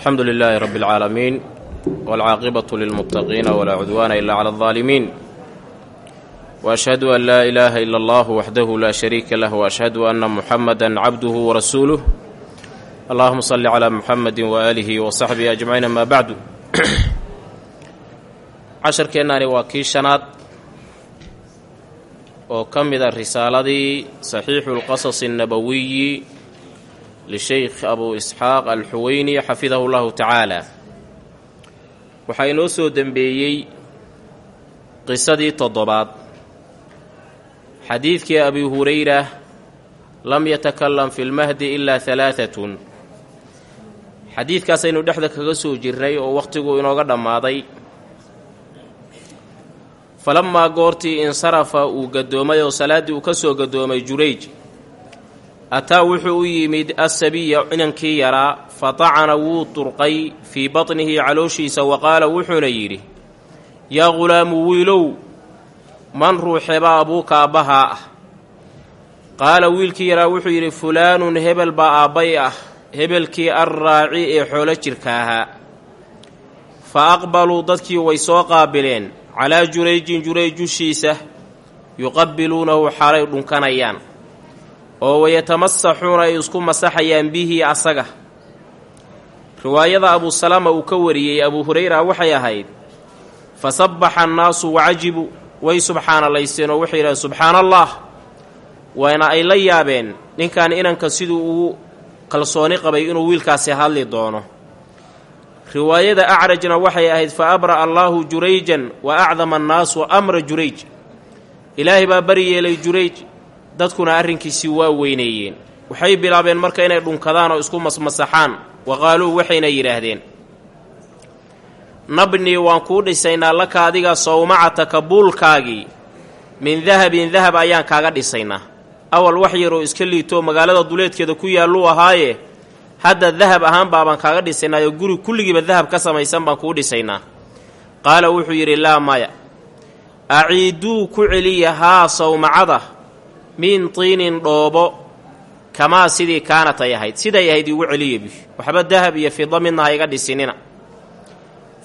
alxamdu lilaahi rabbi اlcaalamiin wاlcaaqibatu lilmuttaqiina walaa cudwaana ila cala اldaalimiin waashhadu an laa ilaaha ila allah waxdahu laa shariika lah waashhadu anna muxamada cabduhu warasuuluh allahuma salli calaa muxamedi waaalihi wasaxbihi ajmaciin amaa bacdu casharkeennaani waa kii shanaad oo ka mid a risaaladii saxiixu lqasas annabowiyi lisheykh abu isxaaq alxuweyni xafidahu llahu tacaala waxaa inoo soo dembeeyey qisadii toddobaad xadiidkii abi hurayra lam yatakalam fi lmahdi ilaa halaaatun xadiidkaasaynu dhexda kaga soo jirnay oo wakhtigu inooga dhammaaday falamaa goortii insarafa uu gadoomay oo salaaddii uu ka soo gadoomay jurayj ataa wuxuu u yimid asabiya inankii yaraa fa tacana wuu turqay fii batnihi calooshiisa wa qaala wuxuuna yidhi yaa ghulaamu wiilow man ruuxebaa abuuka aabbahaa ah? Qaala wiilkii yaraa wuxuu yidhi fulaanun hebel baa aabbay ah hebelkii arraaci ee xoolo jirka ahaa fa aqbaluu dadkii way soo qaabileen calaa jurayjin jurayj dushiisa yuqabbiluunahu xaalay dhunkanayaan oo wayatamasaxuuna ay isku masaxayaan bihi asaga. Riwaayada abuusalama uu ka wariyey abuu hurayra waxay ahayd fa sabbaxa annaasu wacajibuu way subxaanalaysteen oo waxay yidhahdeen subxaana allah waana ay la yaabeen ninkan inanka siduu ugu kalsooni qabay inuu wiilkaasi hadli doono. Riwaayada acrajna waxay ahayd fa abra'a allaahu jurayjan wa acdama annaasu amra jurayj. Ilaahay baa bari yeelay jurayj dadkuna arrinkiisii waa weyneeyeen. Waxay bilaabeen marka inay dhunkadaan oo isku masmasaxaan. Wa qaaluu waxayna yidhaahdeen nabnii waan kuu dhisaynaa laka adiga sawmacataka buulkaagii. Min dahabin dahab ayaan kaaga dhisaynaa. Awal wax yaroo iska liitoo magaalada duleedkeeda ku yaalluu ahaaye. Hadda dahab ahaan baabaan kaaga dhisaynaayo guri kulligiiba dahab ka samaysan baan kuu dhisaynaa. Qaala wuxuu yidhi laa maya. Aciiduu ku celiya haa sawmacada min tiinin dhoobo kamaa sidii kaanat ay ahayd. Siday ahayd igu celiya bi waxba dahab iyo fida midna ha iga dhisinina.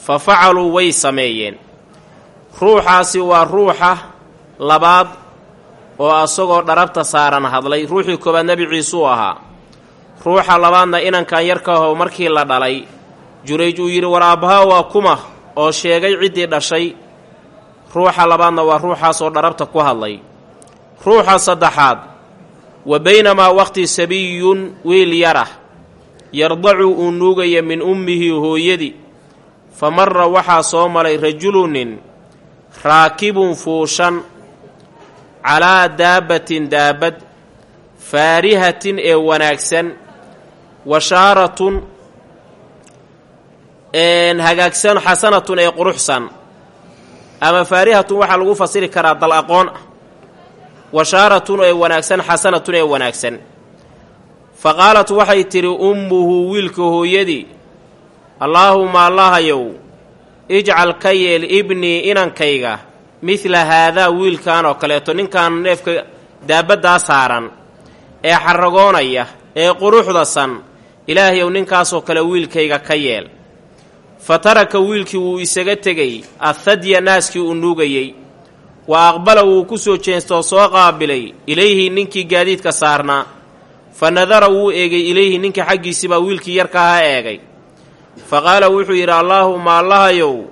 Fa facaluu way sameeyeen. Ruuxaasi waa ruuxa labaad oo asagoo dharabta saaran hadlay. Ruuxii koowaad nebi ciisuu ahaa. Ruuxa labaadna inankan yarkaho markii la dhalay jurayj uu yidhi war aabbahaa waa kuma oo sheegay ciddii dhashay. Ruuxa labaadna waa ruuxaasoo dharabta ku hadlay ruuxa saddexaad wa baynamaa waqti sabiyun wiil yarah yardacu uu nuugaya min ummihi hooyadii fa marra waxaa soo maray rajulunin raakibun fuushan calaa daabbatin daabad faarihatin ee wanaagsan washaaratun hagaagsan xasanatun ee quruxsan. Ama faarihatun waxaa lagu fasiri karaa dal aqoon ah washaaratun ee wanaagsan xasanatun ee wanaagsan fa qaalat waxay tidhi ummuhu wiilka hooyadii allaahuma allahayow ijcal ka yeel ibnii inankayga midla haadaa wiilkan oo kaleeto ninkan neefka daabaddaa saaran ee xaragoonaya ee quruxdasan ilaahayow ninkaasoo kale wiilkayga ka yeel fa taraka wiilkii wuu isaga tegey athadya naaskii uu nuugayey wa aqbala wuu ku soo jeestoo soo qaabilay ilayhi ninkii gaadiidka saarnaa fa nadara wuu eegay ilayhi ninka xaggiisibaa wiilkii yarka ha eegay. Fa qaala wuxuu yidhi allaahuma allahayow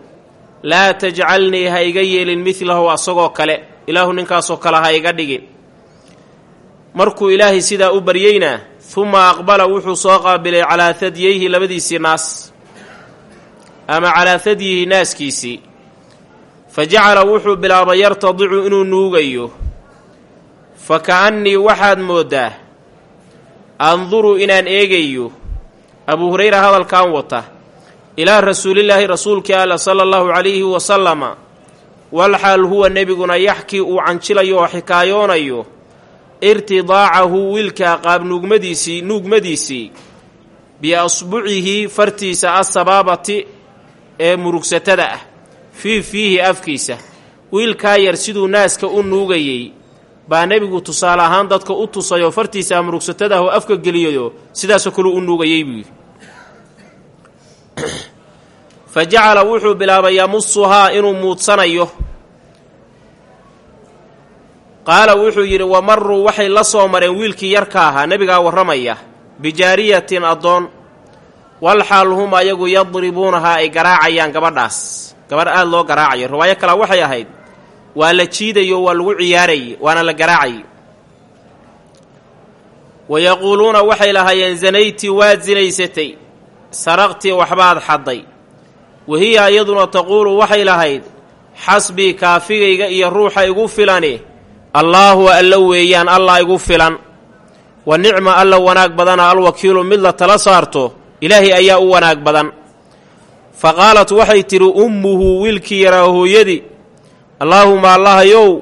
laa tajcalnii ha iga yeelin midlahu asagoo kale. Ilaahu ninkaasoo kale ha iga dhigin. Markuu ilaahay sidaa u baryeyna huma aqbala wuxuu soo qaabilay calaa hadyayhi labadiisii naas. Ama calaa hadyihi naaskiisii fa jacala wuxuu bilaabay yartadicu inuu nuugayo fa ka'annii waxaad mooddaa anduru inaan eegayo abuu hurayra hadalkan wata ilaa rasuulillaahi rasuulkii alla sala allahu calayhi wasalama walxaal huwa nebiguna yaxkii uu canjilayo oo xikaayoonayo irtidaacahu wiilkaa qaab nuugmadiisii nuugmadiisii biasbucihi fartiisa asabaabati ee murugsatada ah fii fiihi afkiisa. Wiilkaa yar siduu naaska u nuugayey. Baa nebigu tusaale ahaan dadka u tusayoo fartiisa murugsatadaah oo afka geliyayo sidaasoo kale u nuugayey buu yidhi. Fa jacala wuxuu bilaabay yamusuhaa inuu muudsanayo. Qaala wuxuu yidhi wa maruu waxay la soo mareen wiilkii yarka ahaa nebigaa warramaya bijaariyatin addoon walxaal hum ayagu yadribuunahaa ay garaacayaan gabadhaas gabadh aada loo garaacayo riwaayo kale waxay ahayd waa la jiidayo waa lagu ciyaarayay waana la garaacayay wa yaquuluuna waxay lahaayeen zanayti waad sinaysatay saraqtii waxbaad xadday. Wahiya iyaduna taquulu waxay lahayd xasbii kaafigayga iyo ruuxa igu filani allaahu alla weeyaan allah igu filan. Wa nicma alla wanaag badana alwakiilu mid la tala saarto ilaahay ayaa u wanaag badan fa qaalat waxay tidhi ummuhu wiilkii yaraa hooyadii allaahuma allahayow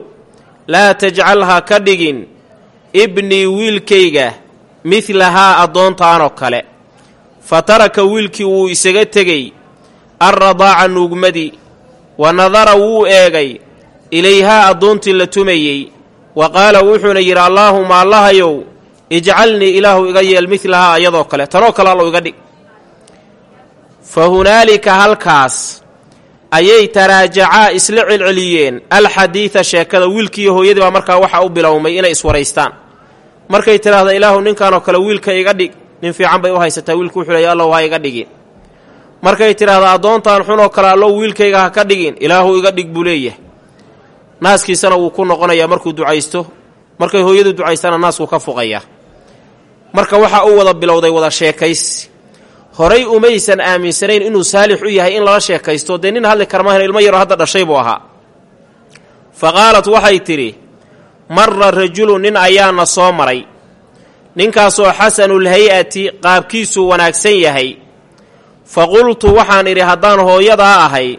laa tajcalha ka dhigin ibnii wiilkayga midlahaa addoontaanoo kale. Fa taraka wiilkii wuu isaga tegey alradaaca nuugmadii wa nadara wuu eegay ilayhaa addoontii la tumayey. Wa qaala wuxuuna yidhi allaahuma allahayow ijcalnii ilaahu iga yeel midlahaa iyadoo kale tanoo kale allow iga dhig fa hunaalika halkaas ayay taraajacaa isla celceliyeen alxadiida sheekada wiilkiiyo hooyadii baa markaa waxaa u bilowmay inay iswaraystaan markay tidhaahda ilaahu ninkanoo kale wiilka iga dhig nin fiican bay u haysataa wiilku wuxuu leeya allow ha iga dhigin markay tidhaahda addoontan xunoo kale allow wiilkayga ha ka dhigin ilaahu iga dhig buu leeyahay naaskiisana wuu ku noqonayaa markuu ducaysto markay hooyadu ducaystana naasku ka fuqayaa marka waxaa u wada bilowday wada sheekaysi horay umaysan aaminsanayn inuu saalix u yahay in lala sheekaysto dee nin hadli karmahan ilmo yaroo hadda dhashay buu ahaa. Fa qaalat waxay tidhi marra rajulu nin ayaana soo maray. Ninkaasoo xasanul hay'ati qaabkiisuu wanaagsan yahay. Fa qultu waxaan idhi haddaan hooyadaa ahay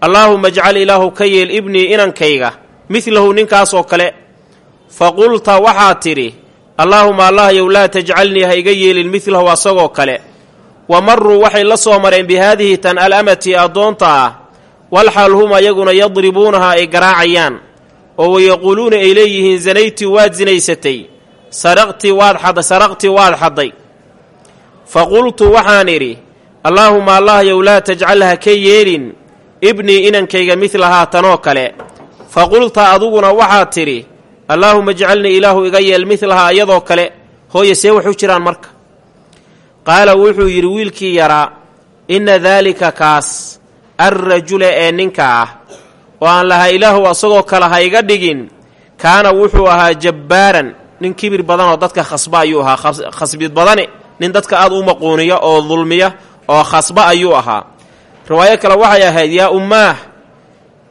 allaahuma ajcal ilaahu ka yeel ibnii inankayga midlahu ninkaasoo kale. Fa qulta waxaad tidhi allaahuma allahyow laa tajcalnii ha iga yeelin midlahu asagoo kale wa maruu waxay la soo mareen bi haadihi tan alamati addoonta ah walxaal hum ayaguna yadribuunaha ay garaacayaan oo wayaquuluuna ay leeyihiin zanaytii waad sinaysatay saraqtii waad xadday saraqtii waad xadday. Fa qultu waxaan idhi allaahuma allahyow laa tajcal ha ka yeelin ibnii inankayga midlahaa tanoo kale. Fa qulta aduguna waxaad tidhi allaahuma ijcalnii ilaahu iga yeel midlahaa iyadoo kale hooye see waxu jiraan marka qaala wuxuu yidhi wiilkii yaraa inna daalika kaas alrajula ee ninka ah oo aan lahaa ilaahu asagoo kale ha iga dhigin kaana wuxuu ahaa jabbaaran nin kibir badanoo dadka khasba ayuu ahaa. Khasbid badane nin dadka aad u maquuniya oo dulmiya oo khasba ayuu ahaa. Riwaayo kale waxay ahayd yaa ummaah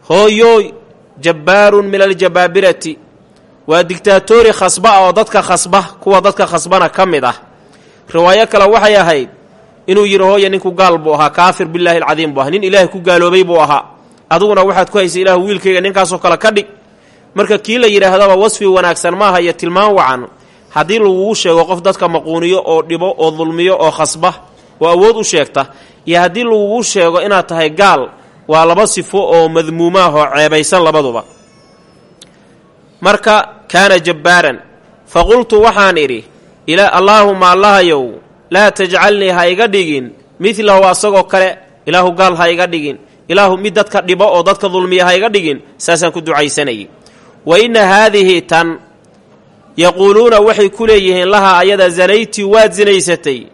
hooyooy jabbaarun min aljabaabirati waa digtaatori khasba oo dadka khasba kuwa dadka khasbana ka mid ah riwaayo kale waxay ahayd inuu yidhi hooye ninku gaal buu ahaa kaafir billaahi alcadiim buu ahaa nin ilaahay ku gaaloobay buu ahaa. Aduguna waxaad ku haysay ilaahu wiilkayga ninkaasoo kale ka dhig. Marka kii la yidhaahdaba wasfi wanaagsan maaha iyo tilmaan wacan. Haddii lagugu sheego qof dadka maquuniyo oo dhibo oo dulmiyo oo khasba oo awood u sheegta. Iyo haddii lagugu sheego inaad tahay gaal waa laba sifo oo madmuumaah oo ceebaysan labaduba. Marka kaana jabbaaran. Fa qultu waxaan idhi allaahuma allahayow laa tajcalnii ha iga dhigin midlahu asagoo kale ilaahu gaal ha iga dhigin ilaahu mid dadka dhibo oo dadka dulmiya ha iga dhigin saasaan ku ducaysanayay. Wa inna haadihi tan yaquuluuna waxay ku leeyihiin lahaa ayada zanaytii waad sinaysatay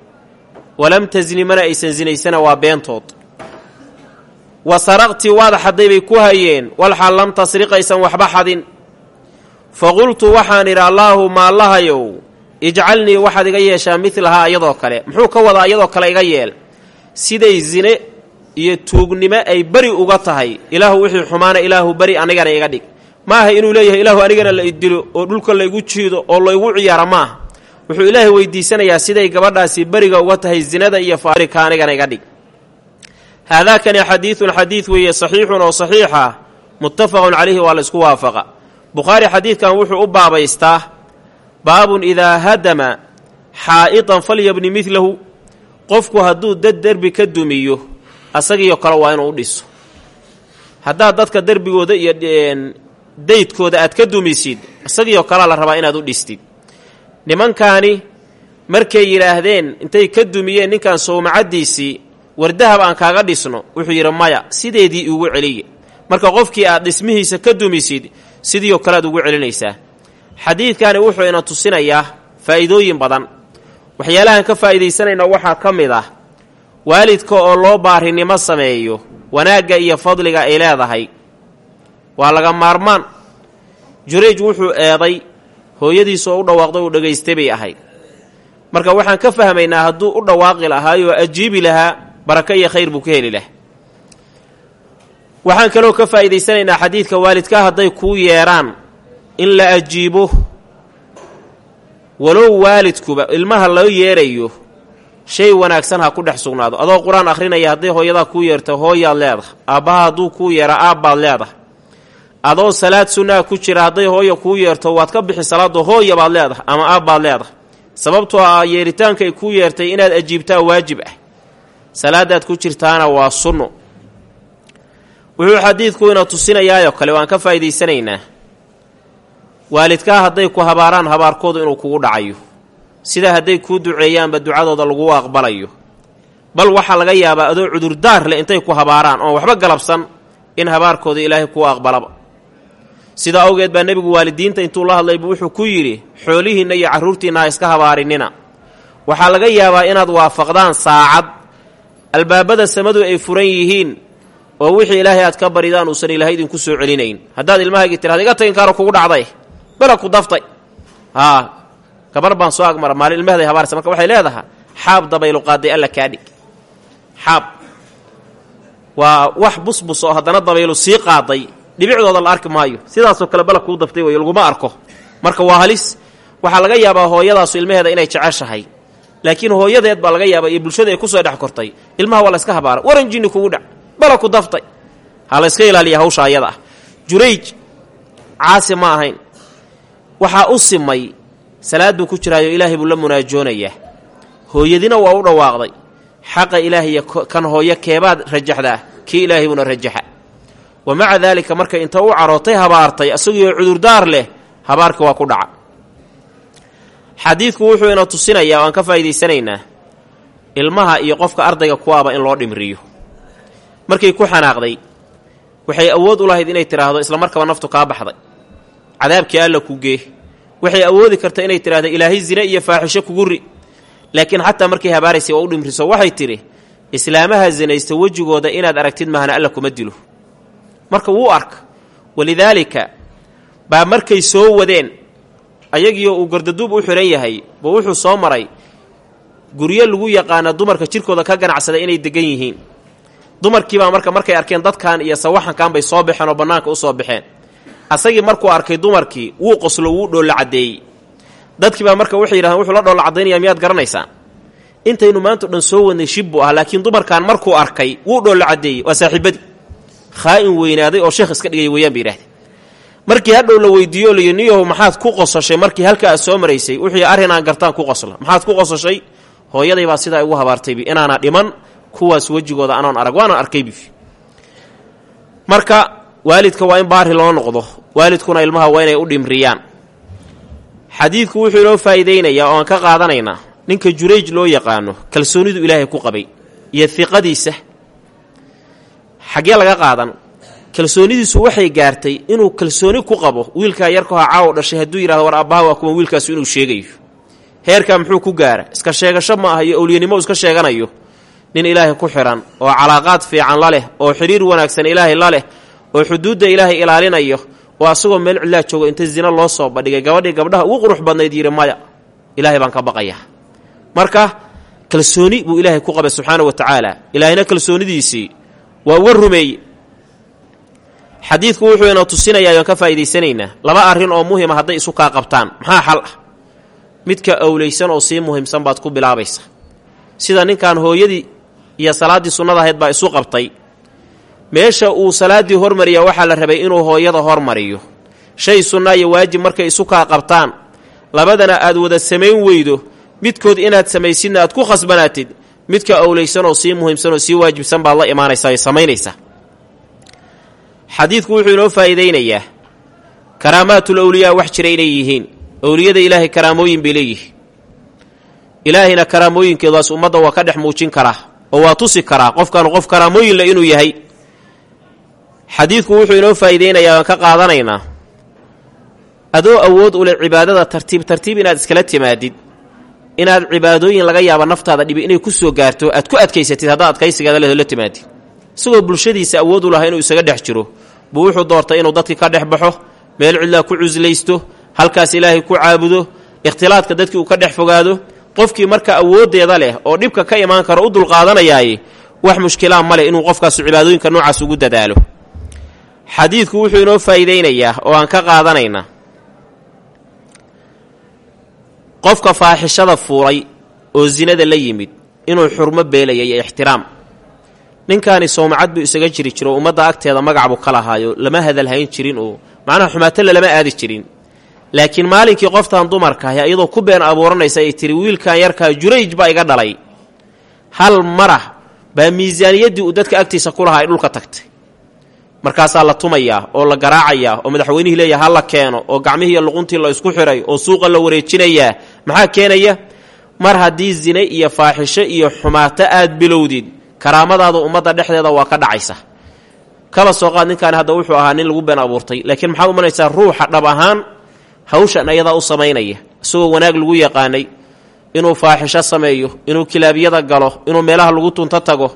walam tasni mana aysan sinaysana waa beentood. Wa saraqtii waad xadday bay ku hayeen walxaal lam tasriqaysan waxba xadin. Fa qultu waxaan idhi allaahuma allahayow ijcalnii waxaad iga yeeshaa midlahaa iyadoo kale. Muxuu ka wadaa iyadoo kale iga yeel? Siday sine iyo tuugnimo ay beri uga tahay. Ilaahu wixii xumaana ilaahu beri anigana iga dhig. Maaha inuu leeyahay ilaahu anigana la idilo oo dhulka laygu jiido oo laygu ciyaara maaha. Wuxuu ilaahay weydiisanayaa siday gabadhaasi beriga uga tahay zinada iyo faarika anigana iga dhig. Haadaakani xadiidun xadiid weeye saxiixun oo saxiixa muttafaqun calayhi waa la isku waafaqa. Bukhaari xadiidkan wuxuu u baabaystaa baabun idaa hadama xaa'idan falyabni midlahu qofku hadduu dad derbi ka dumiyo asagiyo kale waa inuu u dhiso. Haddaad dadka derbigooda iyo daydkooda aad ka dumisid isagiioo kalea la rabaa inaad u dhistid. Nimankaani markay yidhaahdeen intay ka dumiyeen ninkan sowmacaddiisii war dahab aan kaaga dhisno wuxuu yidhi maya sideedii igu celiya marka qofkii aad dhismihiisa ka dumisid sidiioo kale aad ugu celinaysaa xadiidkani wuxuu ina tusinayaa faa'iidooyin badan. Waxyaalahan ka faa'iidaysanayna waxaa ka mid ah waalidka oo loo baarinimo sameeyo wanaagga iyo fadliga ay leedahay. Waa laga maarmaan. Jurayj wuxuu eeday hooyadiisa oo u dhawaaqday uu dhagaystay bay ahayd. Marka waxaan ka fahmaynaa hadduu u dhawaaqi lahaayoo ajiibi lahaa barako iyo khayr buu ka heli lahaa waxaan kaloo ka faa'iidaysanaynaa xadiidka waalidka hadday kuu yeedhaan in la ajiibo. Walow waalidkuba ilmaha loo yeerayo shay wanaagsan ha ku dhex sugnaado. Adoo qur'aan akhrinaya hadday hooyadaa kuu yeerto hooyaad leedahay aabbaha hadduu kuu yeera aabbaad leedahay adoo salaad sunnaa ku jira hadday hooya kuu yeerto waad ka bixi salaadoo hooya baad ama aabbaad leedahay sababtoo ah yeeritaanka ay kuu yeertay inaad ajiibtaa waajib ah. Salaadaad ku jirtaana waa sunno. Wuxuu xadiidku ina tusinayaayoo kale waan ka faa'iidaysanaynaa waalidkaa hadday ku habaaraan habaarkoodu inuu kugu dhacayo. Sida hadday kuu duceeyaanba ducadooda lagu aqbalayo. Bal waxaa laga yaabaa adoo cudurdaar leh intay ku habaaraan oon waxba galabsan in habaarkooda ilaahay kuu aqbalaba. Sidaa awgeed baa nebigu waalidiinta intuu la hadlaybu wuxuu ku yidhi xoolihiinna iyo carruurtiinna ha iska habaarinina. Waxaa laga yaabaa inaad waafaqdaan saacad. Albaabada samadu ay furan yihiin oo wixii ilaahay aad ka baridaan uusan ilaahay idinku soo celinayn. Haddaad ilmahaygii tirahda iga tagin kaaro kugu dhacday bela ku daftay. Gabar baan soo agmara maalin ilmaheeday habaaraysa marka waxay leedahaa xaab dabaylu qaaday alla kaa dhig xaab. Waa wax busbus oo haddana dabaylu sii qaaday. Dhibicdooda la arki maayo. Sidaasoo kale bala kuu daftay wey laguma arko. Marka waa halis. Waxaa laga yaabaa hooyadaasu ilmaheeda inay jeceshahay. Laakiin hooyadeed baa laga yaabaa iyo bulshada ay ku soo dhex kortay. Ilmaha waa la yska habaara. Waran jinni kugu dhac. Bala ku daftay. Ha la yska ilaaliya hawsha ayada ah. Jurayj waxaa u simay salaad buu ku jiraayo ilaahay buu la munaajoonayaa hooyadina waa u dhawaaqday. Xaqa ilaahay iyo kan hooyo keebaad rajaxdaa kii ilaahay buuna rajaxa. Wa maca daalika markay inta u carootay habaartay isagiioo cudurdaar leh habaarka waa ku dhaca. Xadiidku wuxuu ina tusinayaa waan ka faa'iidaysanaynaa ilmaha iyo qofka ardayga kuwaaba in loo dhimriyo. Markay ku xanaaqday waxay awood u lahayd inay tidhaahdo isla markaba naftu kaa baxday cadaabkii alla ku gee. Waxay awoodi karta inay tidhahdo ilaahay zine iyo faaxisho kugu ri. Laakiin xataa markay habaaraysay waa u dhimriso waxay tidhi islaamaha zinaysta wejigooda inaad aragtid mahana alla kuma dilo. Marka wuu arka walidaalika baa markay soo wadeen ayagiioo uu gardaduub u xihan yahay ba wuxuu soo maray guryo lagu yaqaana dumarka jirkooda ka ganacsada inay degan yihiin. Dumarkiibaa marka markay arkeen dadkan iyo sawaxankan bay soo baxeen oo bannaanka u soo baxeen asagii markuu arkay dumarkii wuu qoslo wuu dhoolla caddeeyey dadkiibaa marka waxay yidhahdeen wuxuu la dhoolla caddaynaya miyaad garanaysaa? Intaynu maanta dhan soo wadnay shib buu ah laakiin dumarkan markuu arkay wuu dhoolla caddeeyey waa saaxiibadii khaa'in weynaaday oo sheekh iska dhigay weeyaan bay markii hadhow la weydiiyo liyo niyahow maxaad ku qosashay? Markii halka aad soo maraysay wuxuu arrin aan gartaan ku qosla maxaad ku qosashay? Hooyaday baa sidaa igu habaartaybi inaana dhiman kuwaas wejigooda anoon arag waana arkaybi marka waalidka waa in baari loo noqdo. Waalidkuna ilmaha waa inay u dhimriyaan. Xadiidku wuxuu inoo faa'iidaynayaa oo aan ka qaadanaynaa ninka jurayj loo yaqaano kalsoonidu ilaahay ku qabay iyo hiqadiisa xaggee laga qaadan kalsoonidiisu waxay gaartay inuu kalsooni ku qabo wiilkaa yarkaha caawo dhashay hadduu yidhahdo war aabbaha waa kuwa wiilkaasu inuu sheegayo. Heerkaa muxuu ku gaara iska sheegasho ma ah iyo owliyanimo iska sheeganayo. Nin ilaahay ku xidhan oo calaaqaad fiican la leh oo xidhiir wanaagsan ilaahay la leh oo xuduudda ilaahay ilaalinayo. Oo asagoo meel cidlaa joogo inta zina loo soo bandhigay gabadhii gabdhaha ugu qurux badnayd yidhi maya ilaahay baan ka baqayaa. Marka kalsooni buu ilaahay ku qabay subxaana wa tacaala. Ilaahayna kalsoonidiisii waa uga rumeeye xadiidku wuxuu ina tusinayaa oan ka faa'idaysanaynaa laba arrin oo muhima hadday isu kaa qabtaan. Maxaa xal ah? Midka owleysan oo sii muhiimsan baad ku bilaabaysa sida ninkan hooyadii iyo salaaddii sunnada ahayd baa isu qabtay meesha uu salaaddii hormariya waxaa la rabay inuu hooyada hormariyo. Shay sunnaa iyo waajib markay isu kaa qabtaan. Labadana aad wada samayn weydo. Midkood inaad samaysidna aad ku khasbanaatid midka owleysan oo sii muhiimsan oo sii waajibsan baad la imaanaysaa samaynaysaa. Xadiidku wuxuu inoo faa'iidaynayaa. Karaamaatul awliyaa wax jira inay yihiin. Owliyada ilaahay karaamooyin bay leeyihiin. Ilaahayna karaamooyinkeedaas ummadda waa ka dhex muujin karaa oo waa tusi karaa. Qofkaanu qof karaamooyinle inuu yahay xadiidku wuxuu inoo faa'iideynayaa waan ka qaadanaynaa. Adoo awood u leh cibaadada tartiib tartiib inaad iskala timaadid inaad cibaadooyin laga yaaba naftaada dhibi inay ku soo gaarto aad ku adkaysatid haddaad adkaysigaada la timaadid. Isagoo bulshadiisa awood u lahaa inuu isaga dhex jiro buu wuxuu doortay inuu dadkii ka dhex baxo meel cidlaa ku cuslaysto halkaas ilaahay ku caabudo ikhtilaadka dadkii uu ka dhex fogaado qofkii marka awooddeeda leh oo dhibka ka imaan karo u dulqaadanayaaye wax mushkilaa ma leh inuu qofkaasu cibaadooyinka noocaas ugu dadaalo xadiidku wuxuu inoo faa'iidaynayaa oo aan ka qaadanaynaa qofka faaxishada fuulay oo sinada la yimid inuu xurmo beelaya iyo ixtiraam. Ninkaani soomacad buu isaga jiri jiro ummadda agteeda magac buu ka lahaayo lama hadalhayn jirin oo macnaha xumaatalla lama aadi jirin. Laakiin maalinkii qoftan dumarkaahi iyadoo ku been abuuranaysa ay tiri wiilkan yarkaa jurayj baa iga dhalay. Hal marah baa miisaaniyaddii uu dadka agtiisa ku lahaa ay dhulka tagtay markaasaa la tumayaa oo la garaacayaa oo madaxweynihii leeyaha ha la keeno oo gacmihii iyo luquntii la isku xiray oo suuqa la wareejinayaa maxaa keenaya? Mar haddii zine iyo faaxisho iyo xumaato aad bilowdid karaamadaada ummadda dhexdeeda waa ka dhacaysa. Kaba soo qaad ninkaani hadda wuxuu ahaa nin lagu been abuurtay laakiin maxaa umanaysaa ruuxa dhab ahaan? Hawshan ayadaa u samaynaya isagoo wanaag lagu yaqaanay inuu faaxisho sameeyo inuu kilaabyada galo inuu meelaha lagu tunto tago.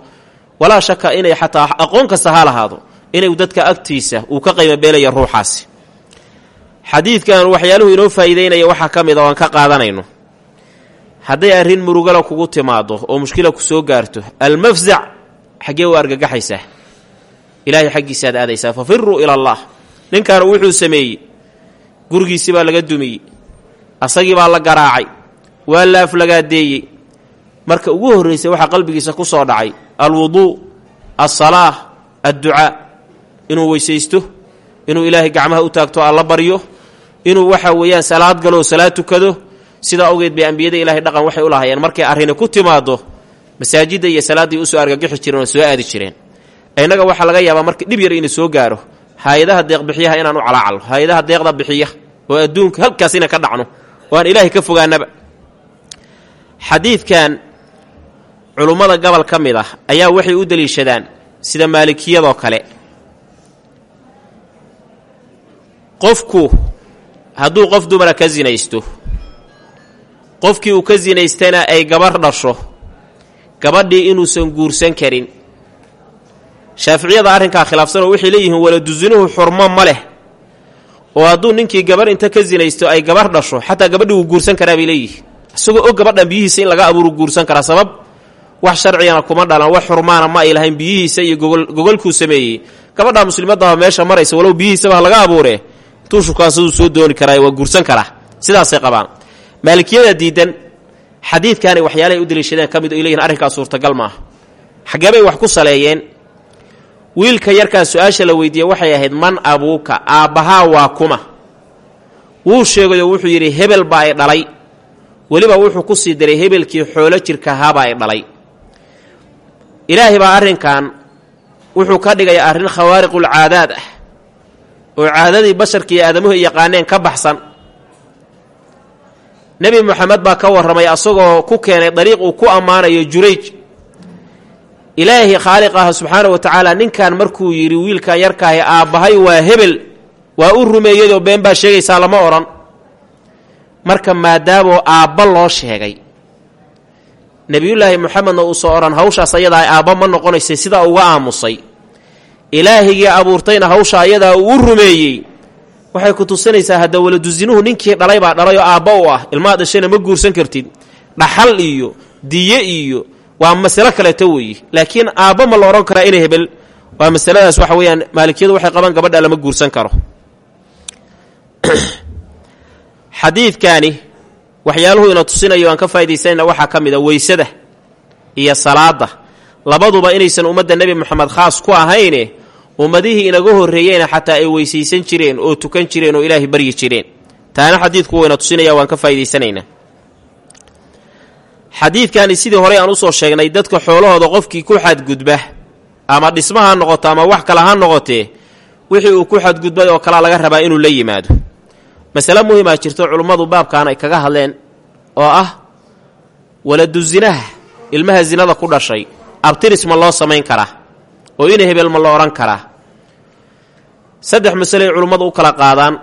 Walaa shaka inay xataa aqoon kasta ha lahaado inay dadka agtiisa uu ka qaymo beelaya ruuxaasi. Xadiidkan waxyaaluhu inoo faa'iideynaya waxaa ka mid a o aan ka qaadanayno. Hadday arrin murugala kugu timaado oo mushkila ku soo gaarto almafsac xaggee u argagaxaysaa ilaahay xaggiisaaad aadaysaa fafiruu ila allah. Ninkaana wuxuu sameeyey gurigiisii baa laga dumiyey asagii baa la garaacay waa la aflagaadeeyey marka ugu horraysay waxaa qalbigiisa ku soo dhacay alwuduu alsalaa adducaa inuu weysaysto inuu ilaahay gacmaha u taagto alla baryo inuu waxa weeyaan salaad galoo salaad tukado sidaa ogeed bay ambiyada ilaahay dhaqan waxay u lahaayeen. Markay arrini ku timaado masaajidda iyo salaaddii u soo argagixi jireen oo soo aadi jireen. Innaga waxaa laga yaabaa marka dhib yar inuu soo gaaro hay'adaha deeqbixiyaha inaan u calaacalno hay'adaha deeqda bixiya oo adduunka halkaas inaan ka dhacno oo aan ka fogaanaba. Xadiidkan culummada gobol ka mid ah ayaa waxay u deliishadaan sida maalikiyadoo kale qofku hadduu qof dumara ka sinaysto qofkii uu ka sinaystana ay gabarh dhasho gabadhii inuusan guursan karin. Shaaficiyada arrinkaa khilaafsanoo waxay leeyihiin waladusinuhu xurmo ma leh. Oo hadduu ninkii gabarh inta ka sinaysto ay gabarh dhasho xataa gabadhii wuu guursan karaa bay leeyihiin. Isagoo og gabadhan biyihiisa in laga abuuru guursan karaa sabab wax sharcigana kuma dhalan wax xurmaana ma ay lahayn biyihiisa iyo gogolkuu sameeyey. Gabadhaa muslimaddaha meesha maraysa walow biyihiisaba laga abuure intuu shukaasaduu soo dooni karaa waa guursan karaa. Sidaasay qabaan. Maalikiyada diidan xadiidkaanay waxyaalahay u daliishadeen ka mid o leyihin arrinkaas suurtagal maaha. Xaggeebay wax ku saleeyeen. Wiilka yarkaa su'aasha la weydiiyey waxay ahayd man abuuka aabbahaa waa kuma. Wuu sheegayoo wuxuu yidhi hebel baa ay dhalay. Weliba wuxuu ku sii diray hebelkii xoolo jirka ahaabaa ay dhalay. Ilaahay baa arrinkan wuxuu ka dhigaya arrin khawaariqulcaadaad ah oo caadadii basharkiiyo aadamuhu ay yaqaaneen ka baxsan. Nebi moxamed baa ka warramay asagoo ku keenay dariiq uu ku ammaanayo jurayj. Ilaahay khaaliq ah subxaana wa tacaala ninkan markuu yidhi wiilkan yarkaahi aabbahay waa hebel waa u rumeeyadoo been baa sheegaysaa lama odhan. Marka maadaamoo aabba loo sheegay nebiyullaahi moxamedna uusan odhan hawshaas ayadaa aabba ma noqonaysay sidaa uga aamusay ilaahigii abuurtayna hawsha ayadaa uu rumeeyey. Waxay ku tusinaysaa hadda waladusinuhu ninkii dhalay baa dhalayoo aabba u ah. Ilmaha dhashayna ma guursan kartid. Dhaxal iyo diye iyo waa masalo kaleeto weeye laakiin aabba ma la odhan karaa inay hebel. Waa masaladaas waxa weeyaan maalikiyadu waxay qabaan gabadha lama guursan karo. Xadiidkaani waxyaaluhu ina tusinayo aan ka faa'iidaysanayna waxaa ka mid a weysada iyo salaadda labaduba inaysan ummadda nebi moxamed khaas ku ahayne ummadihii inaga horreeyeyna xataa ay weysaysan jireen oo tukan jireen oo ilaahay baryi jireen. Taana xadiidku wayna tusinaya waan ka faa'idaysanaynaa xadiidkani sidii horey aan u soo sheegnay dadka xoolahooda qofkii ku xadgudba ama dhisma ha noqoto ama wax kale ha noqotee wixii uu ku xadgudbay oo kalea laga rabaa inuu la yimaado. Masale muhimaa jirto culummadu baabkan ay kaga hadleen oo ah waladu zinaha ilmaha zinada ku dhashay abtiris ma loo samayn karaa oo ina hebel ma la odhan karaa saddex masaloay culummadu u kala qaadaan.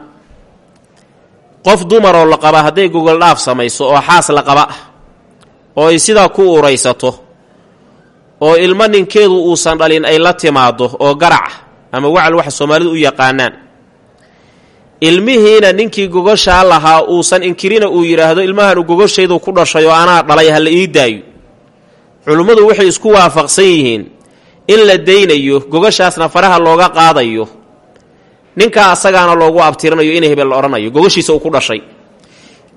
Qof dumaroo la qaba hadday gogol dhaaf samayso oo xaas la qaba oo ay sidaa ku uraysato oo ilmo ninkeedu uusan dhalin ay la timaaddo oo garaca ama wacal waxa soomaalidu u yaqaanaan. Ilmihiina ninkii gogoshaa lahaa uusan inkirina uu yidhaahdo ilmahanu gogoshaydu ku dhashay oo anaa dhalay ha ii daayo culummadu waxay isku waafaqsan yihiin in la daynayo gogoshaasna faraha looga qaadayo ninkaa asagaana loogu abtirinayo in hebel la odhanayo gogoshiisa uu ku dhashay.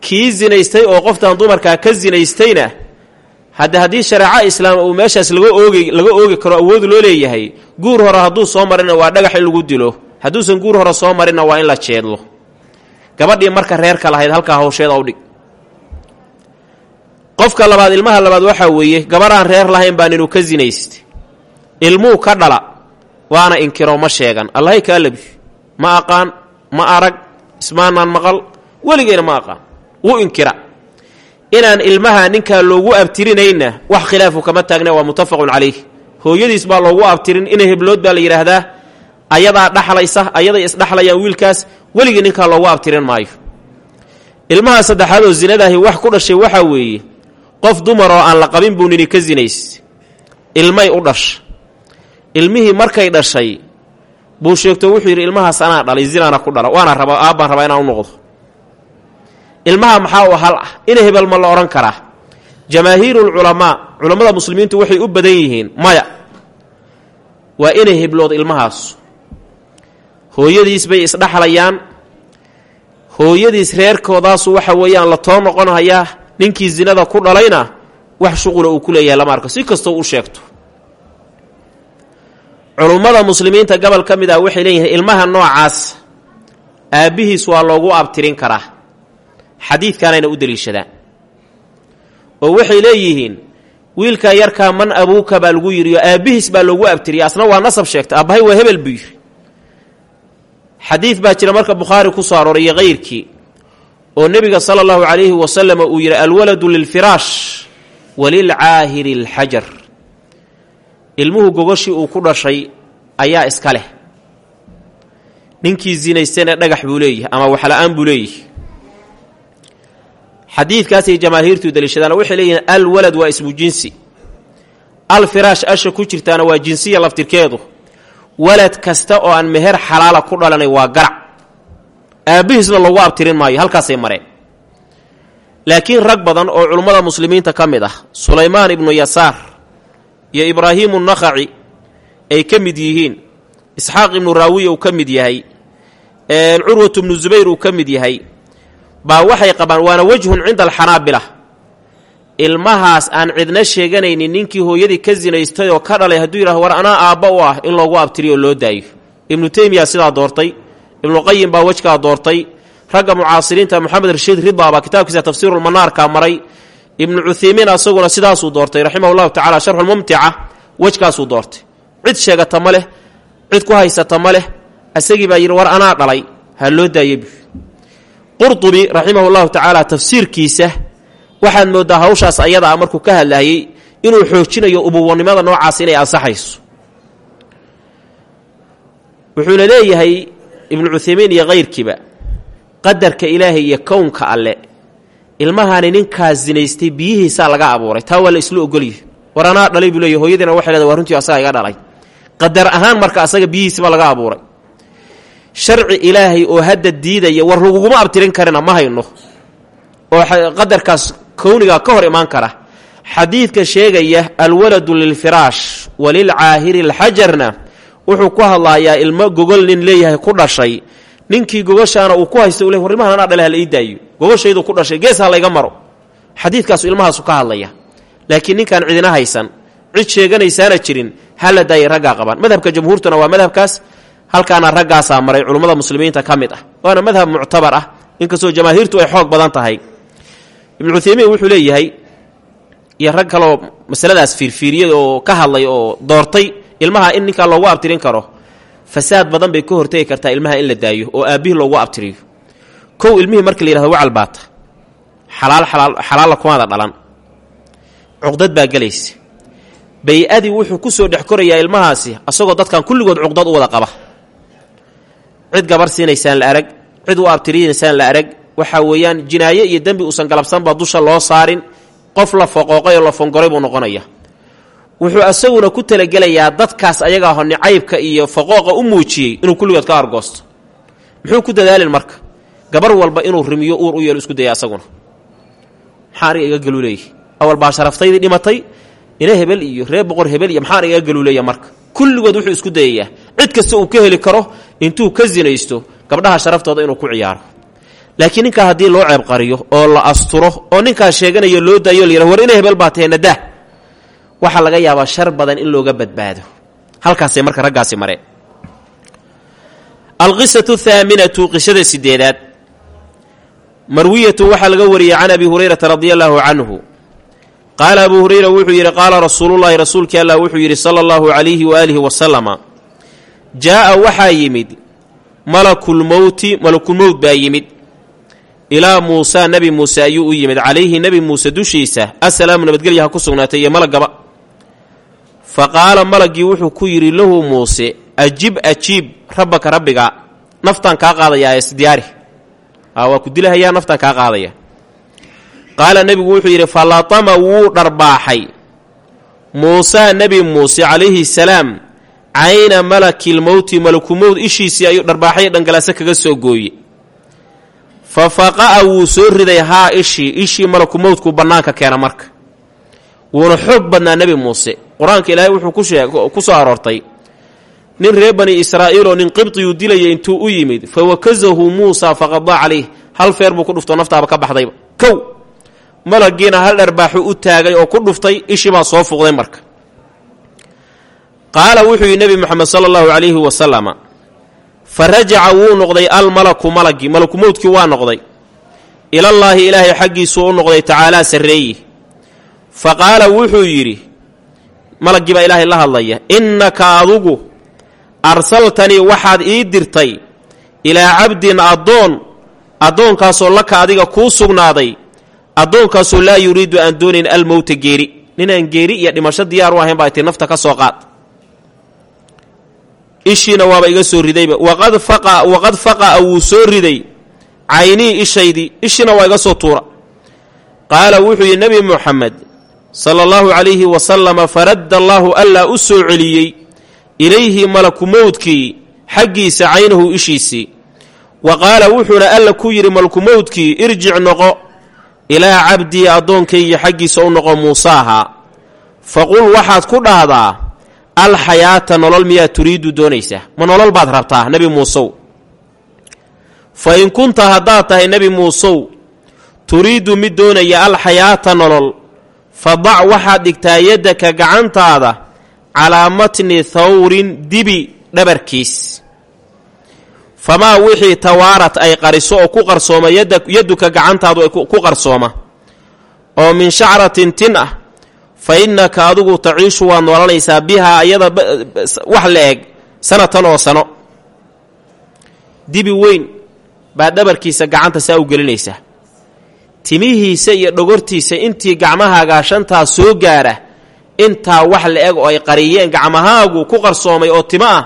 Kii zinaystay oo qoftan dumarkaa ka zinaystayna hadde haddii shareeco islaam uu meeshaas laga oogi laga oogi karo awood loo leeyahay guur hore hadduu soo marina waa dhagax in lagu dilo. Hadduusan guur hore soo marinna waa in la jeedlo. Gabadhii marka reerka lahayd halkaa hawsheeda u dhig qofka labaad ilmaha labaad waxaa weeye gabarhaan reer lahayn baa ninuu ka zinaystay. Ilmuu ka dhala waana inkiro ma sheegan. Allahay kaa labi. Ma aqaan ma arag ismaanaan maqal weligeyna ma aqaan. Wuu inkira. Inaan ilmaha ninkaa loogu abtirinayna wax khilaafu kama taagna waa muttafaqun calayh. Hooyadiis baa loogu abtirin ina heblood baa la yidhaahdaa. Ayadaa dhaxlaysa ayaday isdhaxlayaan wiilkaas weligii ninkaa loogu abtirin maayo. Ilmaha saddexaad oo zinadaahi wax ku dhashay waxaa weeye qof dumar oo aan la qabin buu nini ka zinaystay. Ilmay u dhasha ilmihii markay dhashay buu sheegto wuxuu yidhi ilmahaas anaa dhalay zinaana ku dhala waana rabaa aabbaan rabaa inaan u noqdo. Ilmaha maxaa u hal ah? Ina hebel ma la odhan karaa. Jamaahiirulculamaa culammada muslimiintu waxay u badan yihiin maya waa inay heblood ilmahaas. Hooyadiis bay isdhaxlayaan hooyadiis reerkoodaasu waxa weeyaan la too noqonhayaa ninkii zinada ku dhalayna wax shuqula uu ku leeyahay lama arko. Si kastoo u sheegto. Culummada muslimiinta gobol ka mid ah waxay leeyihiin ilmaha noocaas aabbihiis waa loogu abtirin karaa. Xadiidkaanayna u deliishadaan. Oo waxay leeyihiin wiilkaa yarkaa man abuuka baa lagu yidhi oo aabbihiis baa loogu abtiriya asna waa nasab sheegta aabbahay waa hebel buu yidhi. Xadiid baa jira marka bukhaari ku soo arooray iyo oo nebiga sala allahu calayhi wasalama uu yidhi alwaladu lilfiraash walilcaahiri alxajar. Ilmuhu gogoshii uu ku dhashay ayaa iska leh. Ninkii zinaystayna dhagax buu leeyahay ama waxla-aan buu leeyahay. Xadiidkaasay jamaahiirtu daliishadaan waxay leeyihiin alwalad waa ismu jinsi. Alfiraash asha ku jirtaana waa jinsiya laftirkeedu. Walad kasta oo aan meher xalaala ku dhalanay waa garac aabbihiisna loogu abtirin maayo halkaasay mareen laakiin rag badan oo culummada muslimiinta ka mid ah sulaymaan ibnu yasaar iyo ibraahiimu nakhaci ay ka mid yihiin. Isxaaq ibnu raawiya uu ka mid yahay. Curwatu ibnu zubayr uu ka mid yahay. Baa waxay qabaan waana wejhun cinda alxanaabila. Ilmahaas aan cidna sheeganaynin ninkii hooyadii ka zinaystay oo ka dhalay hadduu yidhahdo war anaa aabba u ah in loogu abtiriyo oo loo daayo. Ibnu teymiya sidaa doortay ibnuqayim baa wejkaa doortay. Ragga mucaasiriinta moxamed rashiid ridbaa baa kitaabkiisa tafsiirulmanaarka maray. Ibnu cuthaymiin asaguna sidaasuu doortay raximah llahu tacala sharxulmumtica wejkaasuu doortay. Cid sheegata ma leh cid ku haysata ma leh asagii baa yidhi war anaa dhalay ha loo daayebu qurtubi raximahu llahu tacaala tafsiirkiisa waxaad mooddaa hawshaas ayada a markuu ka hadlayay inuu xoojinayo ubuwanimada noocaas inay ansaxayso. Wuxuuna leeyahay ibnu cuthaymiin iyo kayrkiiba qadarka ilaahay iyo kownka alle ilmahani ninkaas zinaystay biyihiisaa laga abuuray. Taa waa la isla ogolyahy war anaa dhalay buu leeya hooyadiina waxay leedahay waa runtii asaga iga dhalay. Qadar ahaan marka asaga biyihiisibaa laga abuuray. Sharci ilaahay oo hadda diidaya war laguguma abtirin karina ma hayno. Oo qadarkaas kowniga ka hor imaan kara. Xadiidka sheegaya alwaladu lilfiraash walilcaahiri alxajarna wuxuu ku hadlayaa ilmo gogol nin leeyahay ku dhashay. Ninkii gogoshaana uu ku haysta u le war ilmahan anaa dhale daayo. Gogoshaydu ku dhashay gees layga maro. Xadiidkaasu ilmahaasu ka hadlaya. Laakiin ninkaan cidina haysan cid sheeganaysaana jirin hala daayay raggaa qabaan madhabka jamhuurtuna waa madhabkaas halkaana raggaasaa maray culummada muslimiinta ka mid ah. Waana madhab muctabar ah inkastoo jamaahiirtu ay xoog badan tahay. Ibnu cuthaymiin wuxuu leeyahay iyo rag kaleoo masaladaas fiirfiiriyay oo ka hadlay oo doortay ilmaha in ninkaa loogu abtirin karo fasaad badan bay ka hortegi kartaa ilmaha in la daayo oo aabbihii loogu abtiriyo. Kow ilmihii marka la yihahdo wacal baata xalaal xalaal xalaalla kumaada dhalan. Cuqdad baa gelaysa bay-adii wuxuu ku soo dhex korayaa ilmahaasi asagoo dadkan kulligood cuqdad u wada qaba. Cid gabar siinaysaan la arag cid u abtirinaysaan la arag waxa weeyaan jinaaye iyo dembi uusan galabsanba dusha loo saarin qof la foqooqay oo la fongoray buu noqonaya wuxuu asaguna ku talagelayaa dadkaas ayagaa ho nicaybka iyo foqooqa u muujiyey inuu kulligood ka argoosto muxuu ku dadaalin marka? Gabar walba inuu rimiyo uur u yeelo isku daya asaguna. Maxaa iga galuuleeyay awal baa sharaftaydii dhimatay ina hebel iyo reer boqor hebel iyo maxaan iga galuuleeya marka. Kulligood wuxuu isku dayayaa. Cid kasta uu ka heli karo intuu ka sinaysto gabdhaha sharaftooda inuu ku ciyaaro. Laakiin ninkaa haddii loo ceeb qariyo oo la asturo oo ninkaa sheeganaya loo daayo la yidhaha war ina hebel baa tahe nadah waxaa laga yaabaa shar badan in looga badbaado. Halkaasay marka raggaasi mareen alqisatu thaaminatu qishada sideedaad marwiyatu waxaa laga wariyey can abi hurayrata radia allaahu canhu. Qaala abuu hurayra wuxuu yidhi qaala rasuulullaahi rasuulkii allah wuxuu yidhi sala allahu calayhi waaalihi wasalama jaa'a waxaa yimid malakulmowti malakulmowt baa yimid. Ilaa muusaa nebi muuse ayuu u yimid. Calayhi nebi muuse dushiisa assalaamu nabadgelya ha ku sugnaatay iyo malaggaba fa qaala malaggii wuxuu ku yidhi lahu muuse ajib ajiib rabbaka rabbiga naftaan kaa qaadayaa isdiyaari. Waa ku dilahayaa naftaan kaa qaadaya. Qaala nebigu wuxuu yidhi falatama wuu dharbaaxay. Muusaa nebi muuse calayhi salaam cayna malakilmowti malakumowd ishiisii ayuu dharbaaxay dhangalaase kaga soo gooye fa faqa'a wuu soo riday haa ishii ishii malakumowdku bannaanka keena marka. Wuuna xoog badnaa nebi muuse qur'aanka ilaahay wuxuu ku soo aroortay nin reer bani israa'iil oo nin qibطiyuu dilaya intuu u yimid fa wakazahu muusa faqadaa calayh hal feer buu ku dhuftoo naftaaba ka baxdayba. Kow malagiina hal dharbaaxu u taagay oo ku dhuftay ishii baa soo fuqday marka. Qaala wuxuu yidhi nebi moxamed sala allahu calayhi wasalama fa rajaca wuu noqday almalaku malagii malaku mowdkii waa noqday. Ilallaahi ilaahay xaggiisuu u noqday tacaalaa sarreeyi fa wuxuu yidhi malaggii baa ilaahay la hadlaya innaka adugu arsaltanii waxaad ii dirtay ilaa cabdin addoon addoonkaasoo laka adiga kuu sugnaaday addoonkaasoo laa yuriidu aan doonayn almowta geeri. Ninaan geeri iyo dhimasho diyaar u ahayn baa ti nafta ka soo qaad. Ishiina waaba iga soo ridayba waqad faqa waqad faqa'a wuu soo riday caynii ishaydii. Ishiina waa iga soo tuura. Qaala wuxuu yidhi nebi muxamed sala allahu calayhi wasalama faradda allaahu allaa u soo celiyey ilayhi malaku mowdkii xaggiisa caynahu ishiisii wa qaala wuxuuna alla ku yidhi malaku mowdkii irjic noqo ilaa cabdii addoonkaygi xaggiisa u noqo muusaaha. Faqul waxaad ku dhahdaa alxayaata nolol miyaa turiidu doonaysaa? Ma nolol baad rabtaa nebi muusow. Fa in kunta haddaad tahay nebi muusow turiidu mid doonaya alxayaata nolol fadac waxaad dhigtaa yaddaka gacantaada calaa matni thawrin dibi dhabarkiis. Famaa wixii tawaarat ay qariso oo ku qarsooma yadduka gacantaadu ay ku qarsooma oo min shacratin tin ah fa innaka adigu taciishu waad noolanaysaa bihaa ayada wax la eg sanatan oo sano. Dibi weyn baad dhabarkiisa gacanta saa u gelinaysaa timihiisa iyo dhogortiisa intii gacmahaagaa shantaa soo gaara intaa wax la eg oo ay qariyeen gacmahaagu ku qarsoomay oo timo ah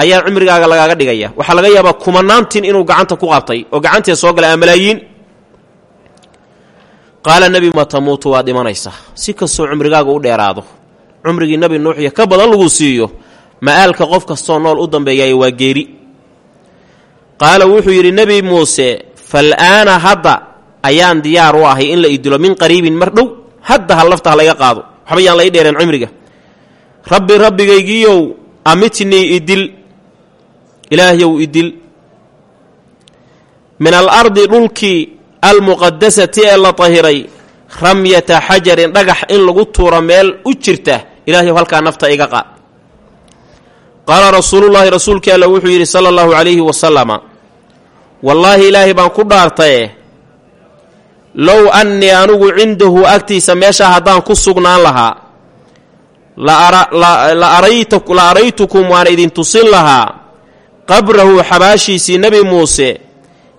ayaa cumrigaaga lagaaga dhigaya. Waxaa laga yaabaa kumanaantin inuu gacanta ku qabtay oo gacantii soo galay malaayiin qaala nebi ma tamuutu waa dhimanaysaa. Si kastoo cumrigaaga u dheeraado cumrigii nebi nuuxiya ka badan lagu siiyo ma'aalka qof kastoo nool u dambeeyaay waa geeri. Qaala wuxuu yidhi nebi muuse fal'aana hadda ayaan diyaar u ahay in la idilo min qariibin mar dhow hadda ha lafta ha layga qaado. Waxba yaan lai dheereen cumriga rabbi rabbigaygiiyow amitnii idil. Ilaahyow idil. Min alardi dhulkii almuqadasati ee la tahiray ramyata xajarin dhagax in lagu tuuro meel u jirta ilaahyow halkaa nafta iga qaad qaala rasuulullaahi rasuulkii alla wuxuu yidhi sala allahu calayhi wasalama wallaahi ilaahay baan ku dhaartaye low annii anugu cindahu agtiisa meeshaa haddaan ku sugnaan lahaa. La araytukum waan idin tusin lahaa. Qabrahu xabaashiisii nebi muuse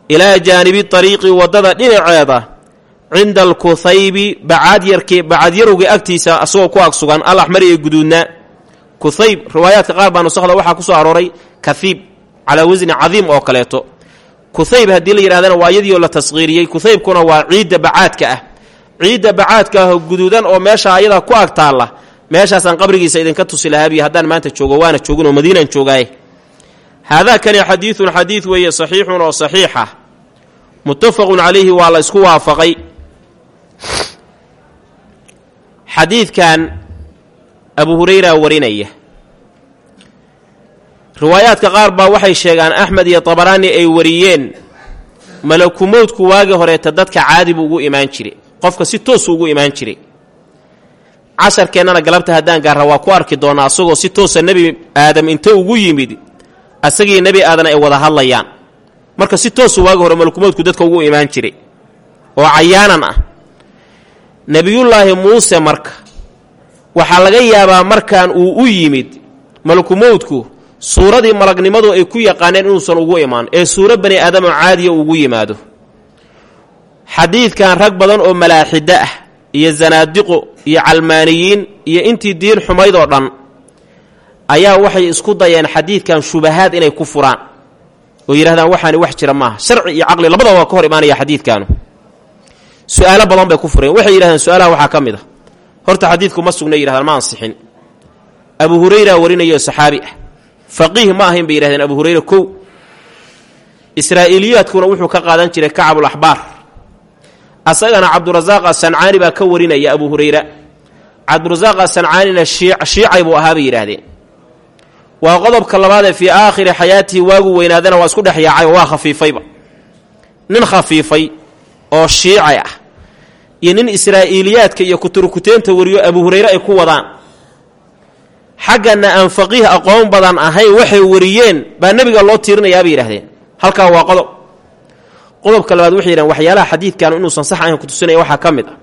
ilaa jaanibi tariiqi waddada dhinaceeda cinda alkuthaybi bacadyarkii bacadyarowgii agtiisa asagoo ku ag sugan al axmari ee guduudnaa kuthayb riwaayaadka qaar baa nusakda waxaa ku soo arooray kahiib calaa wasni cadiim oo kaleeto kuthayb haddii la yidhahdana waa iyadiioo la tasqiiriyey kuhaybkuna waa ciidda bacaadka ah. Ciidda bacaadka ah oo guduudan oo meesha ayadaa ku ag taalla meeshaasaan qabrigiisa idinka tusi lahaabiyo haddaan maanta joogo waana joogin oo madiinaan joogaaye. Haadaa kani xadiidun xadiid weeye saxiixun oo saxiixa muttafaqun calayhi waa la isku waafaqay. Xadiidkan abu hurayra warinaya riwaayaadka qaar baa waxay sheegaan axmed iyo tabaraani ay wariyeen. Malakumowdku waagii horeeta dadka caadi buu ugu imaan jiray. Qofka si toosu ugu imaan jiray. Casharkeennana galabta haddaan gaarra waa ku arki doonaa asagoo si toosa nebi aadam inta ugu yimid asagii nebi aadan ay wada hadlayaan. Marka si toosu waagi hore malakumoodku dadka ugu imaan jiray oo cayaanan ah. Nebiyullaahi muuse marka waxaa laga yaabaa markaan uu u yimid malakumowdku suuradii malagnimadu ay ku yaqaaneen inuusan ugu imaan ee suuro bani aadamo caadiya ugu yimaado. Xadiidkan rag badan oo malaaxido ah iyo zanaadiqo iyo calmaaniyiin iyo intii diin xumayd oo dhan ayaa waxay isku dayeen xadiidkan shubahaad inay ku furaan oo yidhahdaan waxaani wax jira maaha. Sharci iyo caqli labadaba waa ka hor imaanaya xadiidkaanu. Su'aalo badan bay ku fureen. Waxay yidhahdeen su'aalaha waxaa ka mid a horta xadiidku ma sugnay yidhahdaan ma ansixin. Abu hurayra warinayo saxaabi ah faqiih ma ahayn bay yidhahdeen abu hurayra kow. Israa'iiliyaadkuna wuxuu ka qaadan jiray kacabulaxbaar asagana cabdurasaaq asancaani baa ka warinaya abu hurayra. Cabdurasaaq asancaanina shiicay buu ahaa bay yidhaahdeen. Waa qodobka labaadee fii aakhiri xayaatihi waagu weynaadana waa isku dhex yaacay oo waa khafiifayba nin khafiifay oo shiicay ah iyo nin israa'iiliyaadka iyo kuturukuteenta wariyo abu hurayre ay ku wadaan xaggana aan faqiih aqoon badan ahayn waxay wariyeen baa nebiga loo tiirinayaa bay yidhahdeen halkaa waa qodob. Qodobka labaad waxay yidhahen waxyaalaha xadiidkan inuusan sax ahayn kutusinaya waxaa ka mid ah.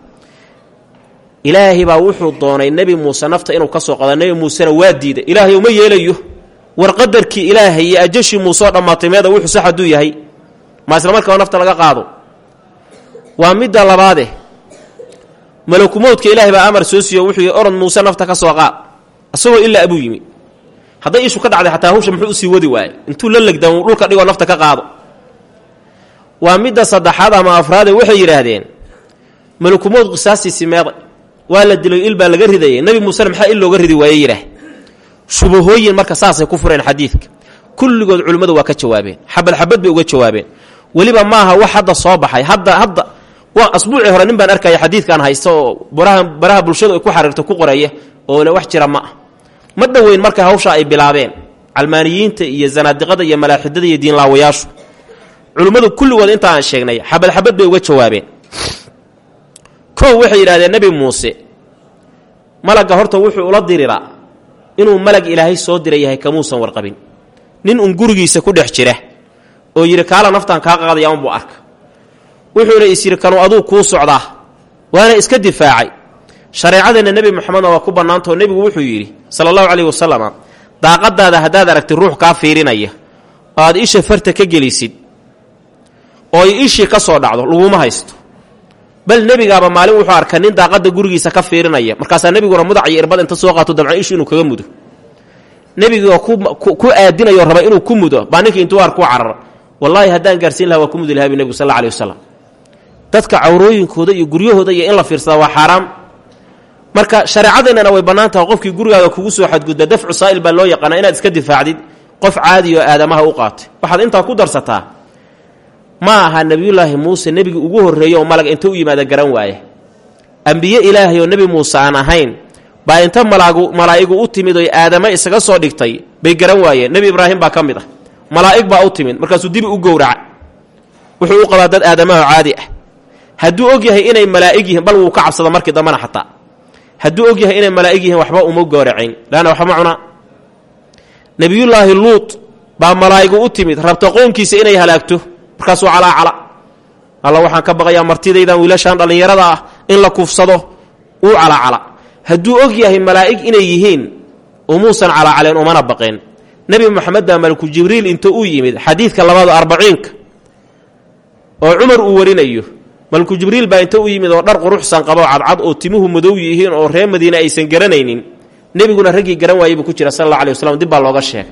Ilaahay baa wuxuu doonay nebi muuse nafta inuu ka soo qado nebi muusena waa diiday. Ilaahay uma yeelayo war ilaahay iyo ajashii muuseo dhammaatay meeda wuxuu sax hadduu yahay. Maa isla markaba nafta laga qaado. Waa midda labaade. Malakumowdka ilaahay baa amar soo siiyo wuxuu yidhi orod muuse nafta ka soo qaad asagoo ilaa abuu yimi. Hadday ishu ka dhacday xataa hawsha muxuu u sii wadi waaye intuu la legdan uu dhulka dhigoo nafta ka qaado. Waa midda saddexaad ama afraade waxay yidhaahdeen malakumowd qisaastiisii meeday. Waa la dilay il laga ridayay. Nebi muusena maxaa il looga ridi waaye yidhaah shubahooyin marka saasay ku fureen xadiidka. Kulligood culimmadu waa ka jawaabeen. Xabad xabad bay uga jawaabeen. Weliba maaha wax hadda soo baxay. Hadda hadda waa asbuucii hore nin baan arkaya xadiidkan haysta oo baraha bulshadu ay ku xariirto ku qoraya oo le wax jira ma. Ah ma dhoweyn marka hawsha ay bilaabeen. Calmaaniyiinta iyo zanaadiqada iyo malaaxidada iyo diinlaawayaashu culimmadu kulligood inta aan sheegnay xabad xabad bay uga jawaabeen. Kow waxay yidhahdeen nebi muuse malagga horta wuxuu ula diriraa inuu malag ilaahay soo dira yahay kamuusan warqabin. Nin un gurigiisa ku dhex jira oo yidhi kaala naftaan kaa qaadaya unbuu arka. Wuxuuna is yidhi kanuu aduu kuu socdaa waana iska difaacay shareecadeenna nebi moxamedna waa ku bannaantao nebigu wuxuu yidhi sala allahu caleyhi wasalama daaqadaada haddaad aragtid ruux kaa fiirinaya oo aad isha farta ka gelisid oo ay ishii ka soo dhacdo laguma haysto. Bal nebigaaba maalin wuxuu arka nin daaqada gurigiisa ka fiirinaya markaasaa nebiguna mudac iyo irbad inta soo qaato damca ishu inuu kaga mudo. Nebigoo ku aadinayo raba inuu ku mudo baa ninkii intuu ar ku carara wallaahi haddaan gaarsiin laha waa ku mudi lahaa bi nebigu sal dadka cawrooyinkooda iyo guryahooda iyo in la fiirsada waa xaaraam marka shareecadeennana way bannaan tahay qofkii gurigaaga kugu soo xadgudba dafcu saa'il baa loo yaqaana inaad iska difaacdid qof caadi oo aadamaha u qaatay. Waxaad intaa ku darsataa ma aha nebiyullaahi muuse nebigii ugu horreeya oo malag inta u yimaada garan waaye. Ambiye ilaahay oo nebi muuse aan ahayn baa inta malaagu malaa'igu u timid oy aadama isaga soo dhigtay bay garan waayeen nebi ibraahim baa ka mid ah. Malaa'ig baa u timid markaasuu dibi u gowraca wuxuu u qabaa dad aadamaha caadi ah. Hadduu og yahay inay malaa'ig yihiin bal wuu ka cabsada markii dambena xataa hadduu og yahay inay malaa'ig yihiin waxba uma gowracayn laanna waxba ma cunaa nebiyullaahi luut baa malaa'igu u timid rabta qoonkiisa inay halaagto. Markaasuu calaacala alla waxaan ka baqayaa martidaydan wiilashaan dhallinyarada ah in la kufsado uu calaacala hadduu og yahay malaa'ig inay yihiin umuusan calaacaleen umana baqeen. Nebi moxamed baa malaku jibriil inta u yimid xadiidka labaad arbaciinka oo cumar uu warinayo malku jibriil baa inta u yimid oo dhar quruxsan qabo cadcad oo timuhu madow yihiin oo reer madiine aysan garanaynin. Nebiguna raggii garan waayey buu ku jira sal alla alay waslam dib baa looga sheegay.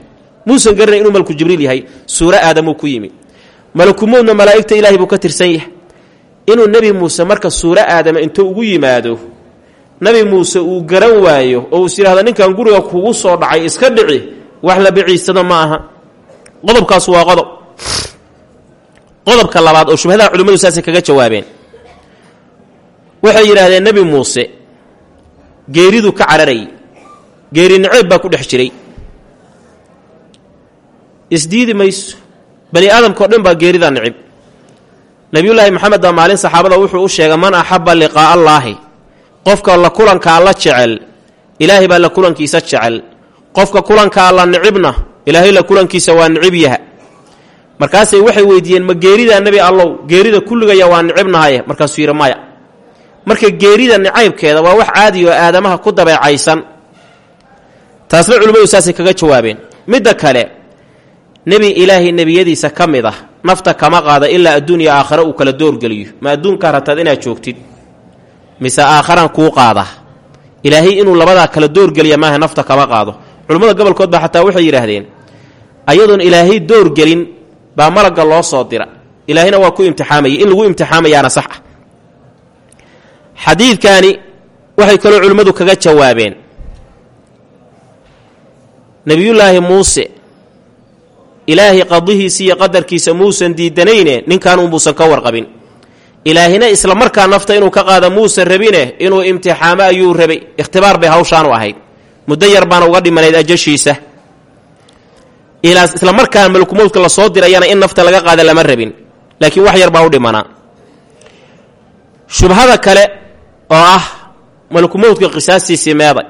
Muusan garanayn inuu malku jibriil yahay suuro aadamuu ku yimid. Malakumowdna malaa'igta ilaahay buu ka tirsan yahay. Inuu nebi muuse marka suuro aadama intuu ugu yimaado nebi muuse uu garan waayo oo uus yidhahdo ninkan guriga kugu soo dhacay iska dhici wax la biciisado ma aha. Qodobkaas waa qodob qodobka labaad oo shubhadaha culimmadu saasay kaga jawaabeen. Waxay yidhaahdeen nebi muuse geeridu ka cararayay geeri naceeb baa ku dhex jiray. Isdiidi mayso bani aadamkao dhan baa geeridaa nicib nebiyullaahi maxamed baa maalin saxaabada wuxuu u sheegay man axabba liqaa'a allaahi qofka la kulanka alla jecel ilaahay baa la kulankiisa jecel. Qofka kulanka alla nicibna ilaahay la kulankiisa waa nicib yaha markaasay waxay weydiiyeen ma geeridaa nebi allow geerida kulligaya waa nicibnahaye markaasuu yidhi maya marka geerida nicaybkeeda waa wax caadi oo aadamaha ku dabeecaysan. Taasna culimmadu saasay kaga jawaabeen. Midda kale nebi ilaahay nebiyadiisa ka mid ah nafta kama qaada ilaa adduunya aakhare uu kala doorgeliyo. Ma adduunkaa rabtaad inaad joogtid mise aakharan kuu qaada? Ilaahay inuu labadaa kala doorgeliya maaha nafta kama qaado. Culimmada gobolkood baa xataa waxay yidhaahdeen ayadoon ilaahay doorgelin baa malagga loo soo dira. Ilaahayna waa ku imtixaamayay in lagu imtixaamayaana sax ah. Xadiidkaani waxay kaloo culimmadu kaga jawaabeen. Nebiyullaahi muuse ilaahay qadihiisa iyo qadarkiisa muusan diidanayne ninkan umuusan ka warqabin. Ilaahina isla markaa nafta inuu ka qaada muusan rabine inuu imtixaamo ayuu rabay. Ikhtibaar bay hawshaanu ahayd. Muddo yar baana uga dhimanayd ajashiisa isla markaa malkumowdka la soo dirayana in nafta laga qaada lama rabin laakiin wax yar baa u dhimanaa shubhada kale oo ah malkumowdka qisaastiisii meeday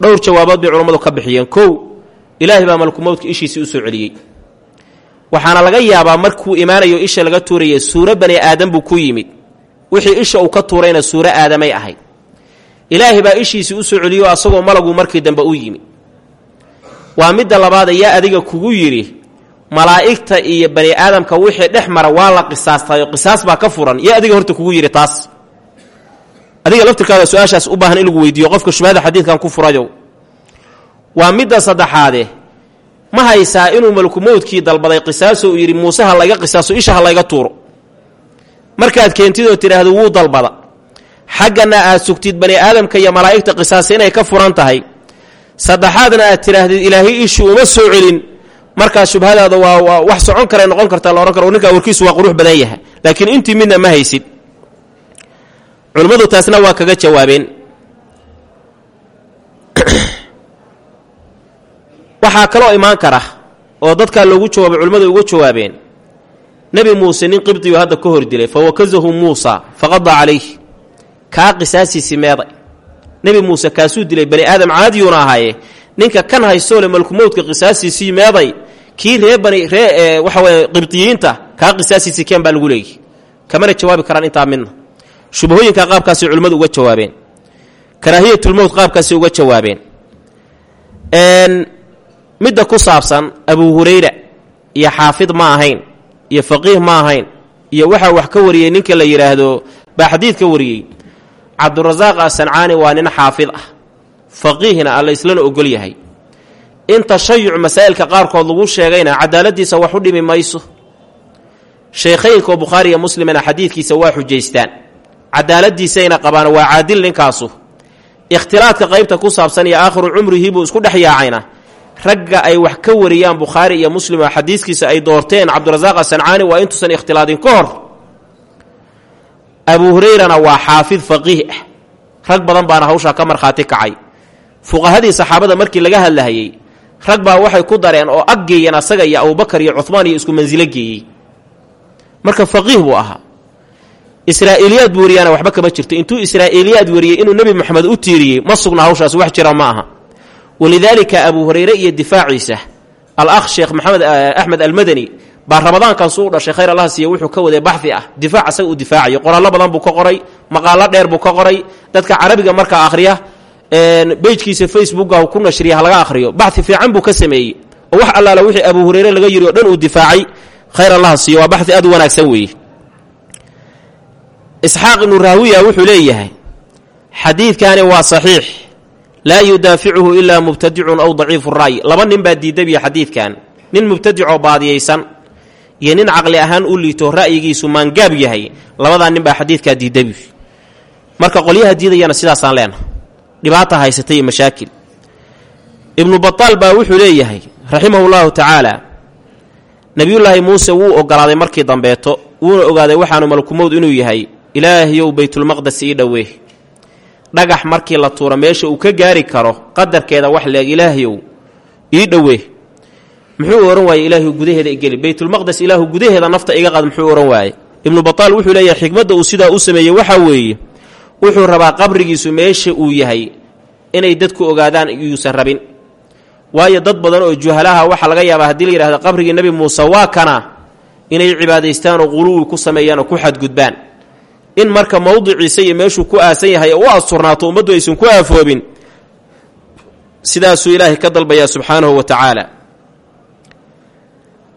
dhowr jawaabood bay culammadu ka bixiyeen kow ilaahay baa malkumowdka ishiisii u soo celiyey waxaana laga yaabaa markuu imaanayo isha laga tuuraya suuro bani aadam buu ku yimid wixii isha uu ka tuurayna suuro aadamay ahayd ilaahay baa ishiisii u soo celiyo asagoo malagu markii dambe u yimid waa midda labaad ayaa adiga kugu yidhi malaa'igta iyo bani aadamka wixii dhex mara waa la qisaastayo qisaas baa ka furan. Yaa adiga horta kugu yidhi taas. Adiga laftirkaada su'aashaas u baahan in lagu weydiiyo qofka shubhada xadiidkan ku furayow waa midda saddexaade ma haysaa inuu malkumowdkii dalbaday qisaaso uu yidhi muuse ha layga qisaaso isha ha layga tuuro. Markaad keentid oo tidhaahdo wuu dalbada. Xaggana aad sugtid bani aadamka iyo malaa'igta qisaasa inay ka furan tahay saddexaadna aad tidhaahdid ilaahay ishu uma soo celin. Markaa shubhadaada waa wax socon kara noqon karta la odhan karo ninkaa warkiisu waa qurux badan yahay. Laakiin intii midna ma haysid. Culimmadu taasna waa kaga jawaabeen. Waxaa kaloo imaan kara oo dadkaa loogu jawaabay culimmadu uga jawaabeen nebi muuse nin qibdiyu hadda ka hor dilay fa wakazahu muusa faqada calayh kaa qisaasiisi meeday nebi muuse kaasuu dilay bani aadam caadiyuuna ahaaye? Ninka kan haystoole malkumowdka qisaasiisii meeday kii ree bani ree waxa weye qibdiyiinta kaa qisaasiisii keen baa lagu leeyihi kamana jawaabi karaan intaa midna. Shubahooyinka qaabkaasay culimmadu uga jawaabeen. Karaahiyatulmowt qaabkaasay uga jawaabeen. Midda ku saabsan abu hurayra iyo xaafid ma ahayn iyo faqiih ma ahayn iyo waxaa wax ka wariyey ninka la yidhaahdo baa xadiid ka wariyey cabdurasaaq asancaani waa nin xaafid ah. Faqiihna alla islana ogol yahay. In tashayuc masaa'ilka qaarkood lagu sheegayna cadaaladiisa wax u dhimi mayso. Sheekhaynkaoo bukhaari iyo muslimna xadiidkiisa waa xujaystaan. Cadaaladiisayna qabaan waa caadil ninkaasu. Ikhtilaadka qaybta ku saabsan iyo aakhiru cumrihii buu isku dhex yaacayna ragga ay wax ka wariyaan bukhaari iyo muslim oo xadiiskiisa ay doorteen cabdirasaaq asancaani waa intuusan ikhtilaadin ka hor abu hurayrana waa xaafid faqiih ah. Rag badan baana hawshaa ka markhaati kacay. Fuqahadii saxaabada markii laga hadlahayey rag baa waxay ku dareen oo ag geeyeen asaga iyo abubakar iyo cuhmaan iyo isku mansilo geeyey. Marka faqiih buu ahaa. Israa'iiliyaad buu waxba kama jirto. Intuu israa'iiliyaad wariyey inuu nebi moxamed u tiiriyey ma sugna hawshaas wax jira ma aha. Walidaalika abu hurayre iyo difaaciisa al-akh sheekh maxamed axmed almadani baa ramadaankan suu dhashay khayr allah siiye wuxuu ka waday baxi ah. Difaac asaga uu difaacayo. Qoraallo badan buu ka qoray maqaalo dheer buu ka qoray. Dadka carabiga markaa akhriya bejkiisa facebooka ku nashriya ha laga akhriyo. Baxi fiican buu ka sameeyey. Oo wax allaala wixii abu hurayre laga yiri dhan uu difaacay khayr allah siiye waa baxi aad u wanaagsan weeye. Isxaaq ibnu raawiya wuxuu leeyahay xadiidkani waa saxiix. Laa yudaaficuhu ilaa mubtadicun aw daciifu ra'y laba nin baa diidabiya xadiidkan. Nin mubtadicoo baadiyaysan iyo nin caqli ahaan u liito ra'yigiisu maangaab yahay. Labadaa nin baa xadiidkaa diidabi. Marka qolyaha diidayana sidaasaan leenaha dhibaata haysatay iyo mashaakil. Ibnu bataal baa wuxuu leeyahay raximahu llahu tacaala nebiyullaahi muuse wuu ogolaaday markii dambeeto wuuna ogaaday waxaanu malkumowd inuu yahay ilaahayow baytulmaqdes ii dhowee. Dhagax markii la tuuro meesha uu ka gaari karo qadarkeeda wax leeg ilaahayow ii dhowee muxuu ohan waaye ilaahu gudaheeda igeli baytulmaqdes ilaahu gudaheeda nafta iga qad muxuu ohan waaye ibnu bataal wuxuu leeyahay xikmadda uu sidaa u sameeyey waxaa weeye wuxuu rabaa qabrigiisu meesha uu yahay inay dadku ogaadaan yuusan rabin. Waayo dad badan oo juhalaha waxaa laga yaabaa haddii la yidhahdo qabrigii nebi muuse waa kana inay cibaadaystaan oo quluwi ku sameeyaan oo ku xadgudbaan. In marka mowdiciisa iyo meeshuu ku aasan yahay oo u asturnaato ummaddu aysan ku aafoobin sidaasuu ilaahay ka dalbayaa subxaanahu wa tacaala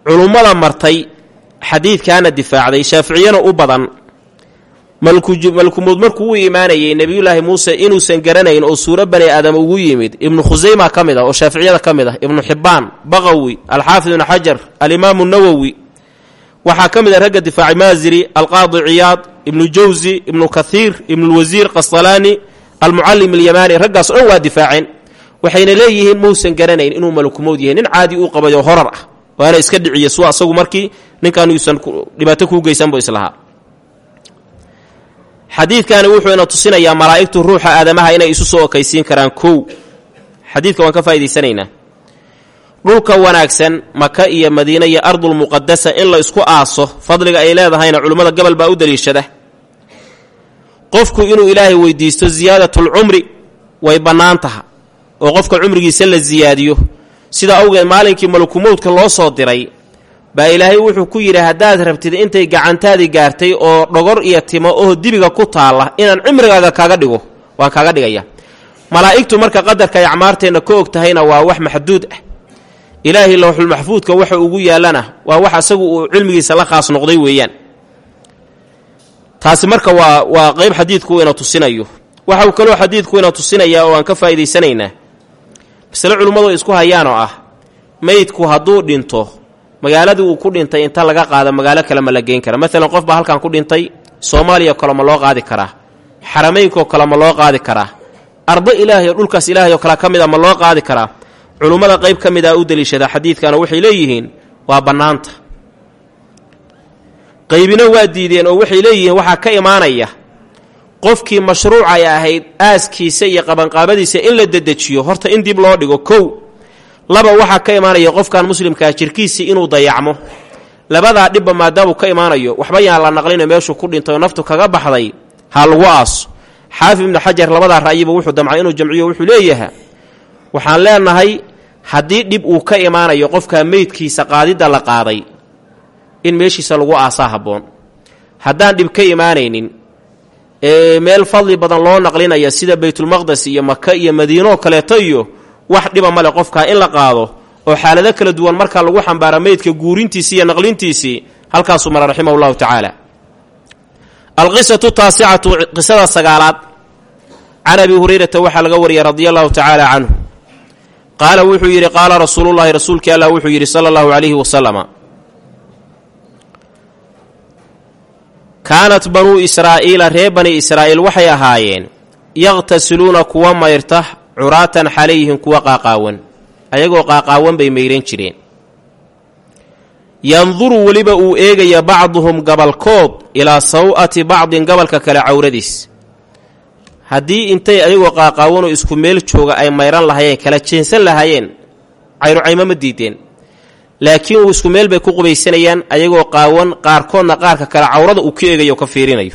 culummada martay xadiidkaana difaacday shaaficiyana u badan. Malkumuud markuu u imaanayay nebiyullaahi muuse inuusan garanayn oo suuro bani aadam ugu yimid ibnu khusayma ka mid ah oo shaaficiyada ka mid ah ibnu xibbaan baqawi alxaafid ibnu xajar alimaamu nawowi waxaa ka mid ah ragga difaaci maasiri alqaadi ciyaad ibnu jawsi ibnu kathiir ibnulwasiir qasalaani almucallim alyamaani raggaas o dhan waa difaaceen waxayna leeyihiin muusan garanayn inuu malkumowd yahay nin caadi uu qabayo horar ah waana iska dhiciya suwa asagu markii ninkan yuusan dhibaato kuu geysanbu islahaa. Xadiidkani wuxuu ina tusinayaa malaa'igtu ruuxa aadamaha inay isu soo okaysiin karaan kow. Xadiidka waan ka faa'idaysanaynaa. Dhulka wanaagsan maka iyo madiina iyo ardulmuqadasa in la isku aaso fadliga ay leedahayna culimmada gobol baa u daliishada. Qofku inuu ilaahay weydiisto siyaadatulcumri way bannaan taha oo qofka cumrigiisa la siyaadiyo sida awgeed maalinkii malakumowdka loo soo diray baa ilaahay wuxuu ku yidhi haddaad rabtid intay gacantaadii gaartay oo dhogor iyo timo oo dibiga ku taalla inaan cimrigaaga kaaga dhigo waa kaaga dhigaya. Malaa'igtu marka qadarka ay acmaarteenna ka og tahayna waa wax maxduud ah. Ilaahay lowxulmaxfuudka waxa ugu yaallana waa wax asagu uu cilmigiisa la khaas noqday weeyaan. Taasi marka waa waa qeyb xadiidku ina tusinayo. Waxau kaloo xadiidku ina tusinayaa oo aan ka faa'idaysanaynaa masale culimmadu ay isku hayaan oo ah meydku hadduu dhinto magaaladii uu ku dhintay inta laga qaado magaalo kale ma la geyn kara. Maalan qof baa halkan ku dhintay soomaaliya kale ma loo qaadi karaa xaramaynkoo kale ma loo qaadi karaa ardo ilaahay oo dhulkaas ilaahay oo kale ka mid a ma loo qaadi karaa culummada qayb ka mid a u daliishada xadiidkana waxay leeyihiin waa bannaanta. Qaybina waa diideen oo waxay leeyihiin waxaa ka imaanaya qofkii mashruucay ahayd aaskiisa iyo qabanqaabadiisa in la dedejiyo. Horta in dib loo dhigo kow laba waxaa ka imaanaya qofkan muslimkaa jirkiisii inuu dayacmo. Labadaa dhibba maadaamuu ka imaanayo waxba yaan la naqlino meeshuu ku dhintay oo naftu kaga baxday ha lagu aaso. Xaafid ibnu xajar labadaa ra'yiba wuxuu damcay inuu jamciyo wuxuu leeyaha waxaan leenahay haddii dhib uu ka imaanayo qofkaa meydkiisa qaadidda la qaaday in meeshiisa lagu aasaa habboon. Haddaan dhib ka imaanaynin meel fadli badan loo naqlinaya sida baytulmaqdes iyo maka iyo madiinoo kaleeto iyo wax dhiba male qofkaa in la qaado oo xaalado kala duwan markaa lagu xambaara meydka guurintiisii iyo naqlintiisii halkaasuu mara raximah llahu tacaala. Alqisatu taasicatu qisada sagaalaad. Can abi hurayrata waxaa laga wariyay radia allahu tacaala canhu. Qaala wuxuu yidhi qaala rasuulullahi rasuulkii allah wuxuu yidhi sala allahu calayhi wasalama kaanat banuu israa'iila ree bani israa'iil waxay ahaayeen yaqhtasiluuna kuwa mayrta curaatan xalayhim kuwa qaaqaawan ayagoo qaaqaawan bay mayran jireen. Yanduru weliba uu eegaya bacduhum gabalkood ilaa saw'ati bacdin gabalka kale cawradiis. Haddii intay ayagoo qaaqaawanoo isku meel jooga ay mayran lahaayeen kala jeensan lahaayeen cayrucaymo ma diideen laakiin uu isku meel bay ku qubaysanayaan ayagoo qaawan qaarkoodna qaarka kale cawrada uu ka eegayo ka fiirinayo.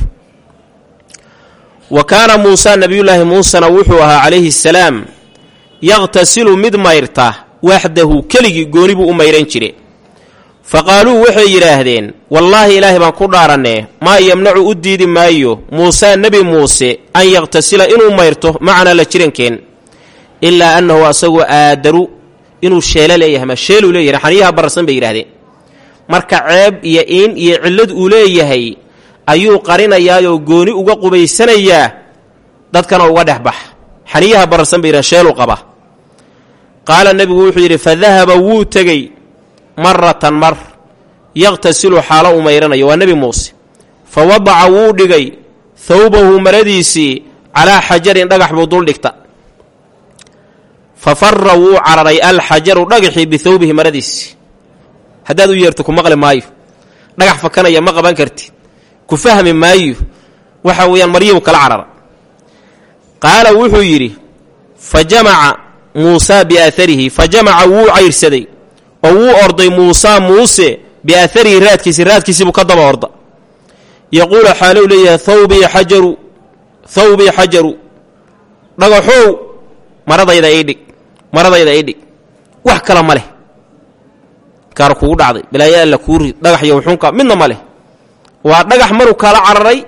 Wa kaana muusa nebiyullaahi muusena wuxuu ahaa calayhi salaam yaqhtasilu mid mayrta waxdahu keligii gooni buu u mayran jire fa qaaluu waxay yidhaahdeen wallaahi ilaahay baan ku dhaarannee maa yamnacu u diidi maayo muusaa nebi muuse an yaqhtasila inuu mayrto macanaa la jirankeen ilaa annahu asagoo aadaru inuu sheelo leeyahay ma sheeluu leeyahay xaniyaha bararsan bay yidhahdeen marka ceeb iyo iin iyo cillad uu leeyahay ayuu qarinayaayoo gooni uga qubaysanayaa dadkana uga dhex bax. Xaniyaha bararsan bay yidhahan sheelu qaba qaala nebigu wuxuu yidhi fa dahaba wuu tegey maratan mar yaqhtasilu xaalo u mayranayo. Waa nebi muuse. Fa wadaca wuu dhigay thawbahu maradiisii calaa xajarin dhagax buu dul dhigta fa fara wuu cararay alxajaru dhagaxii bithawbihi maradiisii haddaad u yeerto ku maqli maayo dhagax fakanaya ma qaban kartid ku fahmi maayo waxa weeyaan maryibu kala carara qaala wuxuu yidhi fa jamaca muusaa biaaharihi fa jamaca wuu cayrsaday oo wuu orday muusaa muuse biaaharihi raadkiisi raadkiisiibuu ka daba orda yaquulu xaalow leeyahay thawbii xajaru thawbii xajaru dhagaxow maradayda ii dhig maradayda ii dhig wax kale ma leh. Kaar dhacday balaayo alla kuu rid dhagax iyo wuxuunka midna ma leh. Waa dhagax maruu kala cararay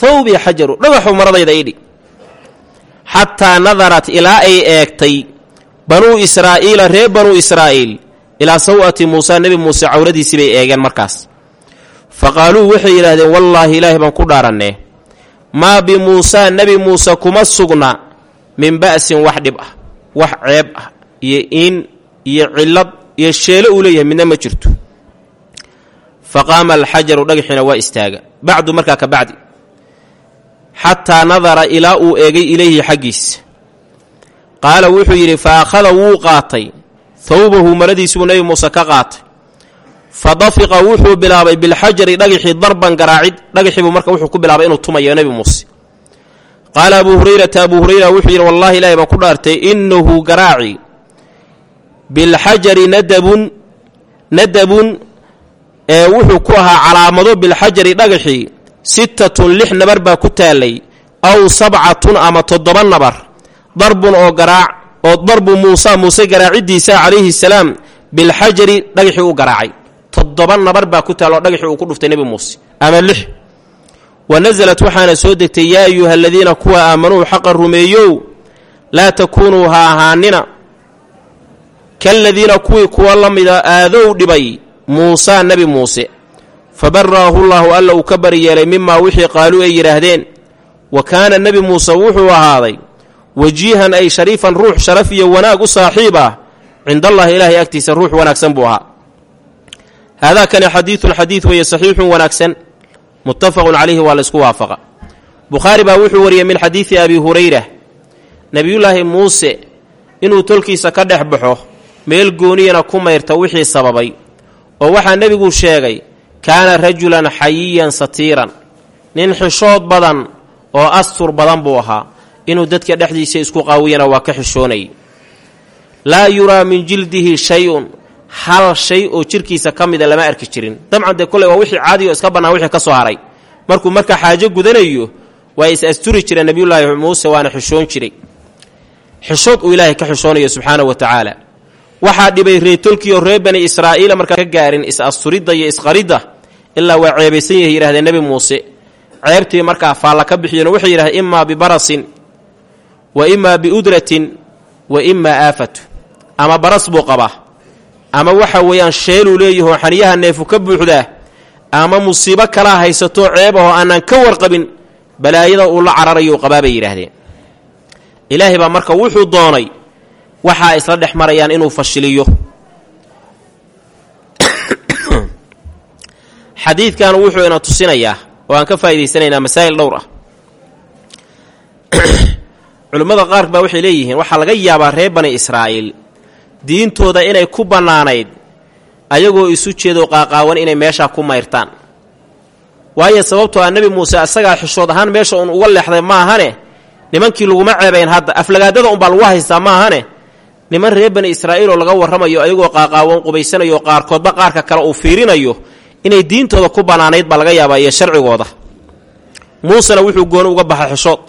thawbii xajaru dhagaxow maradayda ii dhig xataa nadarat ilaa ay eegtay banuu israa'iila reer banuu israa'iil ilaa saw'ati muusa nebi muuse cawradiisii bay eegeen markaas. Fa qaaluu waxay yidhaahdeen wallaahi ilaahay baan ku dhaarannee. Maa bimuusaa nebi muuse kuma sugna min ba'sin wax dhib ah wax ceeb ah iyo in iyo cillad iyo sheelo uu leeyahay midna ma jirto. Fa qaama alxajaru dhagaxiina waa istaaga. Bacdu markaa ka bacdi. Xataa nadara ilaa uu eegay ilayhi xaggiisa qaala wuxuu yidhi fa akhada wuu qaatay. Thawbahu maradiisibuu nebi muuse ka qaatay. Fa dafiqa wuxuu bilaabay bilxajari dhagaxii darban garaacid. Dhagaxiibuu marka wuxuu ku bilaabay inuu tumayo nebi muuse qaala abuu hurayrata abuu hurayra wuxuu yidhi wallahi ilaahi baan ku dhaartay innahu garaaci bilxajari nadabun nadabun ee wuxuu ku ahaa calaamado bilxajari dhagaxii sittatun lix nabar baa ku taallay aw sabcatun ama toddoba nabar darbun oo garaac oo darbu muusa muuse garaaciddiisa calayhi salaam bilxajari dhagaxii u garaacay toddoba nabar baa ku taalla oo dhagaxii uu ku dhuftay nebi muuse ama lix wa nasalat waxaana soo degtay yaa ayuha aladiina kuwa aamanuu xaqa rumeeyow laa takuunuu ha ahaanina kaladiina kuwii kuwa la mida aadow dhibay muusaa nebi muuse fa bara'ahu llaahu alla uu ka bari yeelay mimaa wixii qaaluu ay yidhaahdeen wa kaana nebi muuse wuxuu ahaaday wajiihan ay shariifan ruux sharaf iyo wanaag u saaxiib ah cindallahi ilaahay agtiisa ruux wanaagsan buu ahaa haadaa kani xadiidun xadiid weeye saxiixun wanaagsan muttafaqun calayhi waa laysku waafaqa. Bukhaari baa wuxuu wariyey min xadiidi abi hurayra nebiyullaahi muuse inuu tolkiisa ka dhex baxo meel gooniyana ku mayrta wixii sababay oo waxaa nebigu sheegay kaana rajulan xayiyan satiiran. Nin xishood badan oo astur badan buu ahaa inuu dadka dhexdiisa isku qaawiyana waa ka xishoonayay. Laa yuraa min jildihi shay-un hal shay oo jirkiisa ka mida lama arki jirin. Dabcan dee koley waa wixii caadi oo iska bannaan wixii ka soo haray. Markuu marka xaajo gudanayo waa is asturi jireen nebiyullaahi muuse waana xishoon jiray. Xishood uu ilaahay ka xishoonayo subxaana wa tacaala. Waxaa dhibay reetolkiioo reer bani israa'iila markaa ka gaarin is-asturidda iyo isqaridda ilaa waa ceebaysan yahay yidhahdeen nebi muuse. Ceebtii markaa faalla ka bixiyeen waxay yidhahdeen imaa bibarasin wa imaa biudratin wa imaa aafatu. Ama baras buu qabaa ama waxa weeyaan sheeluu leeyahoo xaniyaha neefu ka buuxdaa ama musiibo kalaa haysato ceeb ahoo aanaan ka warqabin balaayada uu la cararayo u qabaa bay yidhaahdeen. Ilaahay baa marka wuxuu doonay waxaa isla dhex marayaan inuu fashiliyo. Xadiidkan wuxuu ina tusinayaa oo aan ka faa'idaysanaynaa masaa'il dhowr ah. Culimmada qaar baa waxay leeyihiin waxaa laga yaabaa reer bani israa'iil diintooda inay ku bannaanayd ayagoo isu jeedoo qaaqaawan inay meeshaa ku mayrtaan. Waayo sababtoo ah nebi muuse asagaa xishood ahaan meesha uun uga leexday maahane nimankii laguma ceebayn hadda aflagaadada unbaa lagu haystaa maahane niman reer bani israa'iil oo laga warramayo ayagoo qaaqaawan qubaysanayo qaarkoodba qaarka kale uu fiirinayo inay diintooda ku bannaanayd baa laga yaabaa iyo sharcigooda. Muusena wuxuu gooni uga baxa xishood.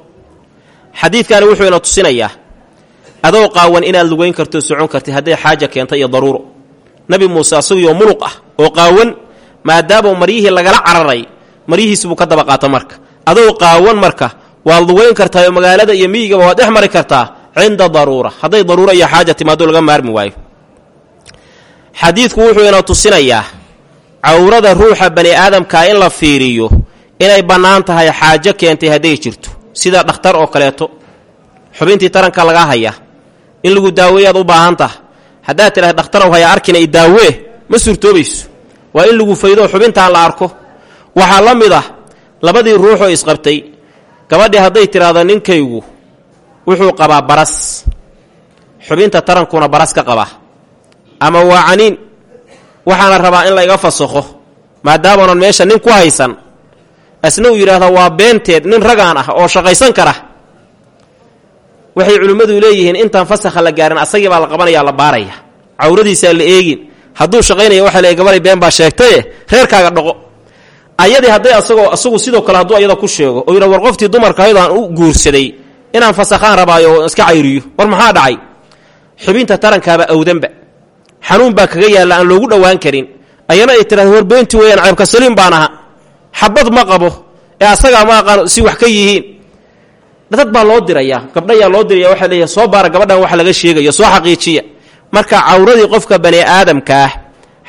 Xadiidkani wuxuu ina tusinayaa adoo qaawan inaad lugayn karto socon kartid hadday xaaja keenta iyo daruuro. Nabi muuse asagoo muluq ah oo qaawan maadaama maryihii lagala cararay maryihiis buu ka daba qaata marka. Adoo qaawan marka waad lugayn kartaa magaalada iyo miyigaba waad dhex mari kartaa cinda daruura. Hadday daruura iyo xaaja timaado laga maarmi waayo. Xadiidku wuxuu ina tusinayaa cawrada ruuxa bani aadamkaa in la fiiriyo inay bannaan tahay xaajo keentay hadday jirto. Sida dhakhtar oo kaleeto. Xubintii taranka lagaa hayaa in lagu daaweeyaad u baahan taha haddaad tidhahda dhakhtarow haya arkina i daawee ma suurtoobayso waa in lagu faydo xubintaan la arko. Waxaa la mid ah labadii ruuxoo isqabtay. Gabadhii hadday tidhaahdo ninkaygu wuxuu qabaa baras. Xubinta tarankuna baras ka qaba ama waa caniin. Waxaana rabaa in la iga fasakho maadaamaanan meesha nin ku haysan. Asna uu yidhaahda waa beenteed nin ragaan ah oo shaqaysan kara waxay culimmadu leeyihiin intaan fasakha la gaarin asagii baa la qabanaya la baaraya. Cawradiisaa la eegin. Hadduu shaqaynaya waxa le gabadhay been baa sheegtaye reerkaaga dhaqo ayadii hadday asagoo asagu sidoo kale hadduu ayada ku sheego oo yidha war qoftii dumarka ayadaan u guursaday inaan fasakhaan rabaayo iska cayriyo. War maxaa dhacay? Xubinta tarankaaba awdanba. Xanuun baa kaga yaalla aan loogu dhowaan karin. Ayana ay tidhahda war beentii weeyaan ceebka saliim baan aha ma qabo ee asagaa ma aqaan si wax ka yihiin dad baa loo dirayaa gabdhayaa loo diraya waxaa leeyahay soo baara gabadhan wax laga sheegayo soo xaqiijiya. Marka cawradii qofka bani aadamka ah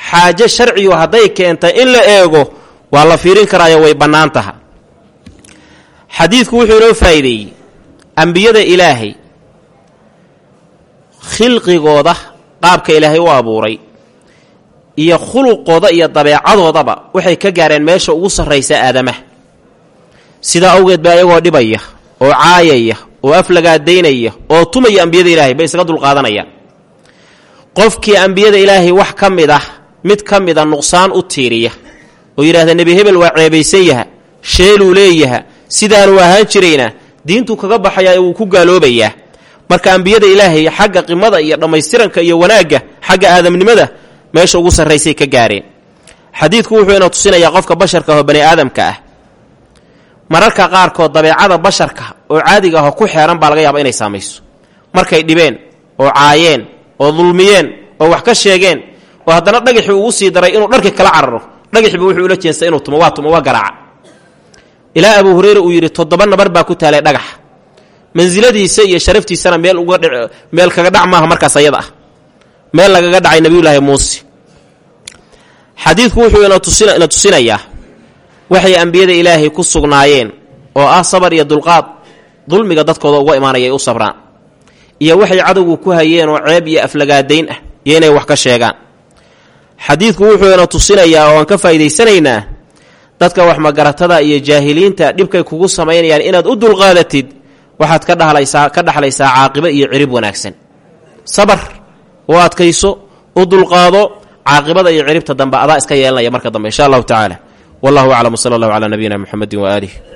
xaajo sharcigu hadday keentay in la eego waa la fiirin karaayo way bannaan taha xadiidku wuxuu inoo faa'iideeyey. Ambiyada ilaahay khilqigooda qaabka ilaahay u abuuray iyo khuluqooda iyo dabeecadoodaba waxay ka gaareen meesha ugu sarraysa aadamaha. Sidaa awgeed baa iyagoo dhibaya oo caayaya oo aflagaadaynaya oo tumaya ambiyada ilaahay bay isaga dulqaadanayaan. Qofkii ambiyada ilaahay wax ka mid ah mid ka mida nuqsaan u tiiriya oo yidhahda nebi hebel waa ceebaysan yaha sheeluu leeyaha sidaanu ahaan jirayna diintuu kaga baxayaa wuu ku gaaloobayaa. Marka ambiyada ilaahay xagga qimada iyo dhammaystiranka iyo wanaagga xagga aadamnimada meesha ugu sarraysay ka gaareen. Xadiidku wuxuu ina tusinayaa qofka basharka ah oo bani aadamka ah mararka qaarkood dabeecada basharka oo caadiga ahoo ku xeeran baa laga yaaba inay saamayso. Markay dhibeen oo caayeen oo dulmiyeen oo wax ka sheegeen oo haddana dhagaxii ugu sii daray inuu dharki kala cararo dhagaxiiba wuxuu ula jeensay inuu tumo waa tumo waa garaaca ilaa abuu hureyre uu yidhi toddoba nabar baa ku taalay dhagax. Mansiladiisa iyo sharaftiisana meel uga meel kaga dhac maaha markaas ayada ah. Meel lagaga dhacay nebiyulaahi muuse. Xadiidku wuxuu ina tusinayaa waxay ambiyada ilaahay ku sugnaayeen oo ah sabar iyo dulqaad dulmiga dadkooda uga imaanaya ay u sabraan. Iyo waxay cadowgu ku hayeen oo ceeb iyo aflagaadayn ah iyo inay wax ka sheegaan. Xadiidku wuxuu ina tusinayaa oo aan ka faa'iidaysanaynaa dadka wax magaratada iyo jaahiliinta dhibkay kugu samaynayaan inaad u dulqaadatid waxaad ka dhalaysaa ka dhaxlaysaa caaqibo iyo cirib wanaagsan. Sabar oo adkayso u dulqaado caaqibada iyo ciribta dambe adaa iska yeelanaya marka dambe insha allahu tacaala wallahu aclam wsala allahu calaa nabiyina muxamedin waaalih